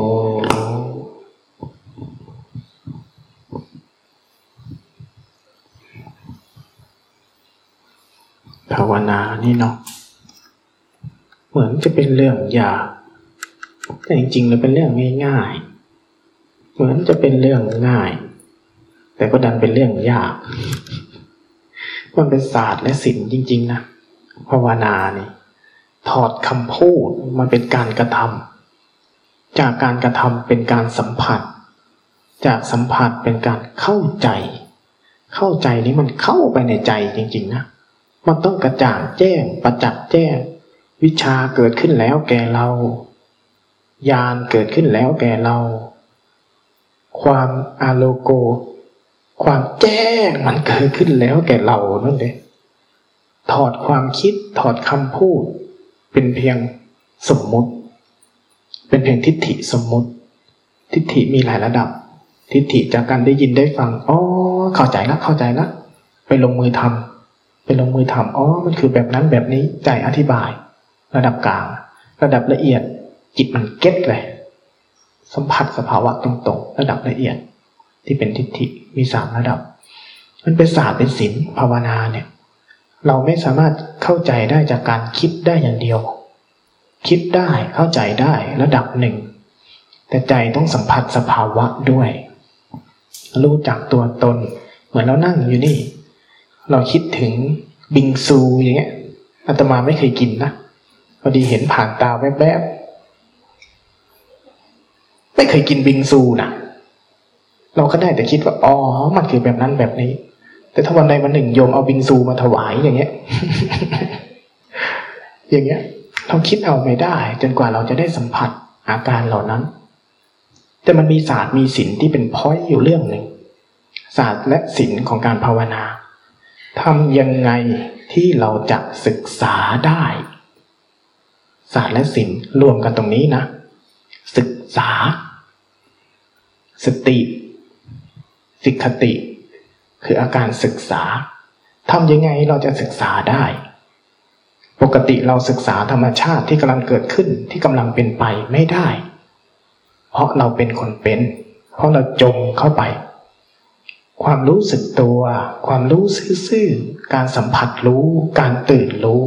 ภาวนานี่เนาะเหมือนจะเป็นเรื่องยากแต่จริงๆแล้วเป็นเรื่องง่ายๆ เหมือนจะเป็นเรื่องง่าย แต่ก็ดันเป็นเรื่องยาก มันเป็นศาสตร์และศิลป์จริง ๆนะภาวนานี่ถอดคำพูดมาเป็นการกระทำจากการกระทำเป็นการสัมผัส จากสัมผัสเป็นการเข้าใจ เข้าใจนี้มันเข้าไปในใจจริง ๆ นะ มันต้องกระจ่างแจ้ง ประจักษ์แจ้ง วิชาเกิดขึ้นแล้วแก่เรา ญาณเกิดขึ้นแล้วแก่เรา ความอาโลโก ความแจ้งมันเกิดขึ้นแล้วแก่เรานั่นเองถอดความคิดถอดคำพูด เป็นเพียงสมมุติ เป็นเพียงทิฏฐิสมมุติ ทิฏฐิมีหลายระดับ ทิฏฐิจากการได้ยินได้ฟังอ๋อเข้าใจละเข้าใจละไปลงมือทำ ไปลงมือทำอ๋อมันคือแบบนั้นแบบนี้ใจอธิบาย ระดับกลาง ระดับละเอียด จิตมันเก็ตเลย สัมผัสสภาวะตรงๆ ระดับละเอียด ที่เป็นทิฏฐิมีสามระดับ มันเป็นศาสตร์เป็นศิลปภาวนาเนี่ยเราไม่สามารถเข้าใจได้จากการคิดได้อย่างเดียว คิดได้เข้าใจได้ระดับหนึ่ง แต่ใจต้องสัมผัสสภาวะด้วย รู้จักตัวตน เหมือนเรานั่งอยู่นี่ เราคิดถึงบิงซูอย่างเงี้ยอาตมาไม่เคยกินนะพอดีเห็นผ่านตาแวบๆไม่เคยกินบิงซูนะเราก็ได้แต่คิดว่าอ๋อมันคือแบบนั้นแบบนี้ แต่ถ้าวันใดวันหนึ่งโยมเอาบิงซูมาถวายอย่างเงี้ย อย่างเงี้ย เราคิดเอาไม่ได้ จนกว่าเราจะได้สัมผัสอาการเหล่านั้น แต่มันมีศาสตร์มีศิลป์ที่เป็นพ้อยอยู่เรื่องหนึ่งศาสตร์และศิลป์ของการภาวนา ทำยังไงที่เราจะศึกษาได้ศาสตร์และศิลป์รวมกันตรงนี้นะ ศึกษา สติสิกขติ คืออาการศึกษาทำยังไงเราจะศึกษาได้ ปกติเราศึกษาธรรมชาติที่กำลังเกิดขึ้นที่กำลังเป็นไปไม่ได้ เพราะเราเป็นคนเป็น เพราะเราจมเข้าไป ความรู้สึกตัว ความรู้ซื่อๆการสัมผัสรู้ การตื่นรู้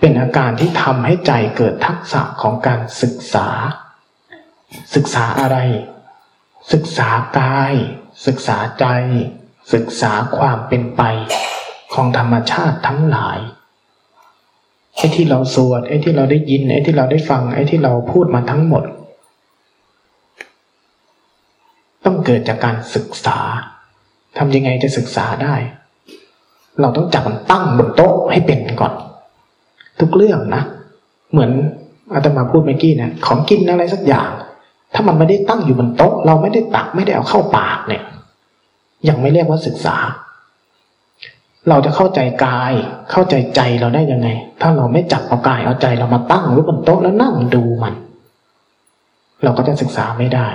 เป็นอาการที่ทำให้ใจเกิดทักษะของการศึกษา ศึกษาอะไร ศึกษากาย ศึกษาใจ ศึกษาความเป็นไปของธรรมชาติทั้งหลายไอ้ที่เราสวดไอ้ที่เราได้ยินไอ้ที่เราได้ฟังไอ้ที่เราพูดมาทั้งหมด ต้องเกิดจากการศึกษา ทำยังไงจะศึกษาได้ เราต้องจับมันตั้งบนโต๊ะให้เป็นก่อน ทุกเรื่องนะ เหมือนอาตมาพูดเมื่อกี้นะของกินอะไรสักอย่าง ถ้ามันไม่ได้ตั้งอยู่บนโต๊ะ เราไม่ได้ตักไม่ได้เอาเข้าปากเนี่ย ยังไม่เรียกว่าศึกษา เราจะเข้าใจกาย เข้าใจใจเราได้ยังไง ถ้าเราไม่จับเอากายเอาใจเรามาตั้งไว้บนโต๊ะแล้วนั่งดูมัน เราก็จะศึกษาไม่ได้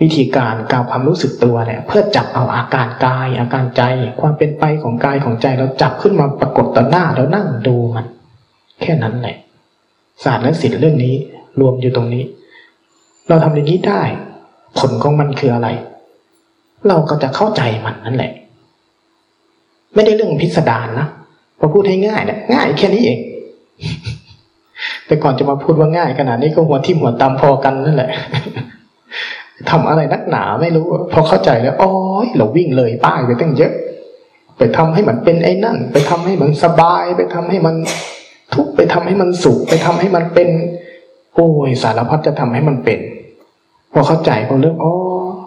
วิธีการกาวความรู้สึกตัวเนี่ยเพื่อจับเอาอาการกาย อาการใจ ความเป็นไปของกายของใจเราจับขึ้นมาปรากฏต่อหน้าแล้วนั่งดูมัน แค่นั้นแหละศาสตร์และศิลป์เรื่องนี้รวมอยู่ตรงนี้ เราทำอย่างนี้ได้ ผลของมันคืออะไร เราก็จะเข้าใจมันนั่นแหละ ไม่ได้เรื่องพิสดารนะพอพูดให้ง่ายเนี่ยง่ายแค่นี้เอง แต่ก่อนจะมาพูดว่าง่ายขนาดนี้ก็หัวที่หัวตามพอกันนั่นแหละ ทำอะไรนักหนาไม่รู้พอเข้าใจแล้วอ๋อเราวิ่งเลยป้ายไปตั้งเยอะ ไปทำให้มันเป็นไอ้นั่น ไปทำให้มันสบาย ไปทำให้มันทุกไปทำให้มันสุขไปทำให้มันเป็น โอ้ยสารพัดจะทำให้มันเป็น พอเข้าใจพอเริ่มอ๋อ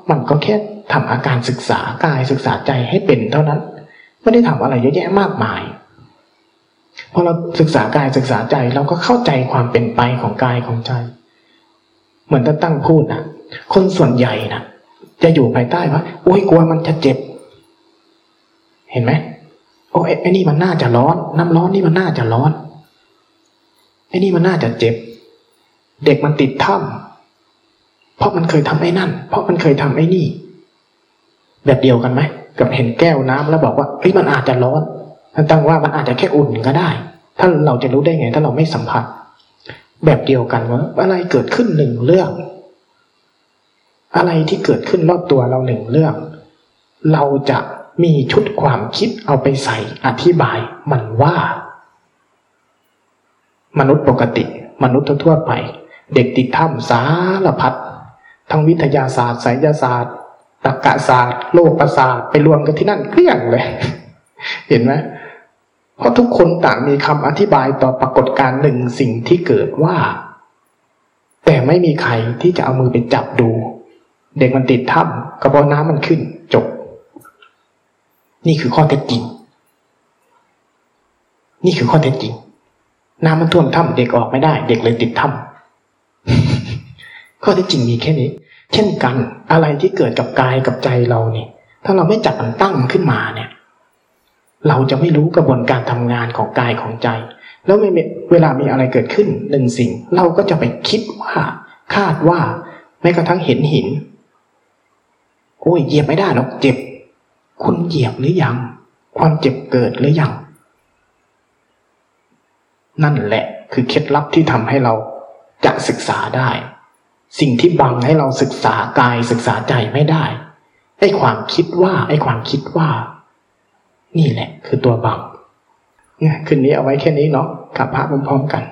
มันก็แค่ทำอาการศึกษากายศึกษาใจให้เป็นเท่านั้น ไม่ได้ทำอะไรเยอะแยะมากมายพอเราศึกษากายศึกษาใจเราก็เข้าใจความเป็นไปของกายของใจ เหมือนตั้งพูดนะ คนส่วนใหญ่นะจะอยู่ภายใต้ว่าโอ้ยกลัวมันจะเจ็บ เห็นไหมโอ้ไอ้นี่มันน่าจะร้อน น้ำร้อนนี่มันน่าจะร้อนไอ้นี่มันน่าจะเจ็บ เด็กมันติดถ้ำเพราะมันเคยทำไอ้นั่น เพราะมันเคยทำไอ้นี่ แบบเดียวกันไหมกับเห็นแก้วน้ำแล้วบอกว่าเฮ้ยมันอาจจะร้อนตั้งว่ามันอาจจะแค่อุ่นก็ได้ ถ้าเราจะรู้ได้ไง ถ้าเราไม่สัมผัส แบบเดียวกันว่าอะไรเกิดขึ้นหนึ่งเรื่อง อะไรที่เกิดขึ้นรอบตัวเราหนึ่งเรื่อง เราจะมีชุดความคิดเอาไปใส่อธิบายมันว่า มนุษย์ปกติ มนุษย์ทั่วไป เด็กติดถ้ำสารพัดทั้งวิทยาศาสตร์ไสยศาสตร์ตรรกศาสตร์ โลกระศาสตร์ไปรวมกันที่นั่นเกลี้ยงเลย เห็นไหมเพราะทุกคนต่างมีคำอธิบายต่อปรากฏการณ์หนึ่งสิ่งที่เกิดว่า แต่ไม่มีใครที่จะเอามือไปจับดู เด็กมันติดถ้ำกระบอกน้ำมันขึ้นจบ นี่คือข้อเท็จจริง นี่คือข้อเท็จจริง น้ำมันท่วมถ้ำเด็กออกไม่ได้ เด็กเลยติดถ้ำข้อเท็จจริงมีแค่นี้ เช่นกัน อะไรที่เกิดกับกายกับใจเราเนี่ยถ้าเราไม่จับมันตั้งขึ้นมาเนี่ย เราจะไม่รู้กระบวนการทำงานของกายของใจ แล้วเวลามีอะไรเกิดขึ้นหนึ่งสิ่ง เราก็จะไปคิดว่าคาดว่าแม้กระทั่งเห็นหิน โอ้ยเหยียบไม่ได้หรอกเจ็บ คุณเหยียบหรือยัง ความเจ็บเกิดหรือยัง นั่นแหละคือเคล็ดลับที่ทำให้เราจะศึกษาได้ สิ่งที่บังให้เราศึกษากายศึกษาใจไม่ได้ ไอ้ความคิดว่า ไอ้ความคิดว่า นี่แหละคือตัวบังเนี่ยคืนนี้เอาไว้แค่นี้เนาะกับพระพร้อมๆกัน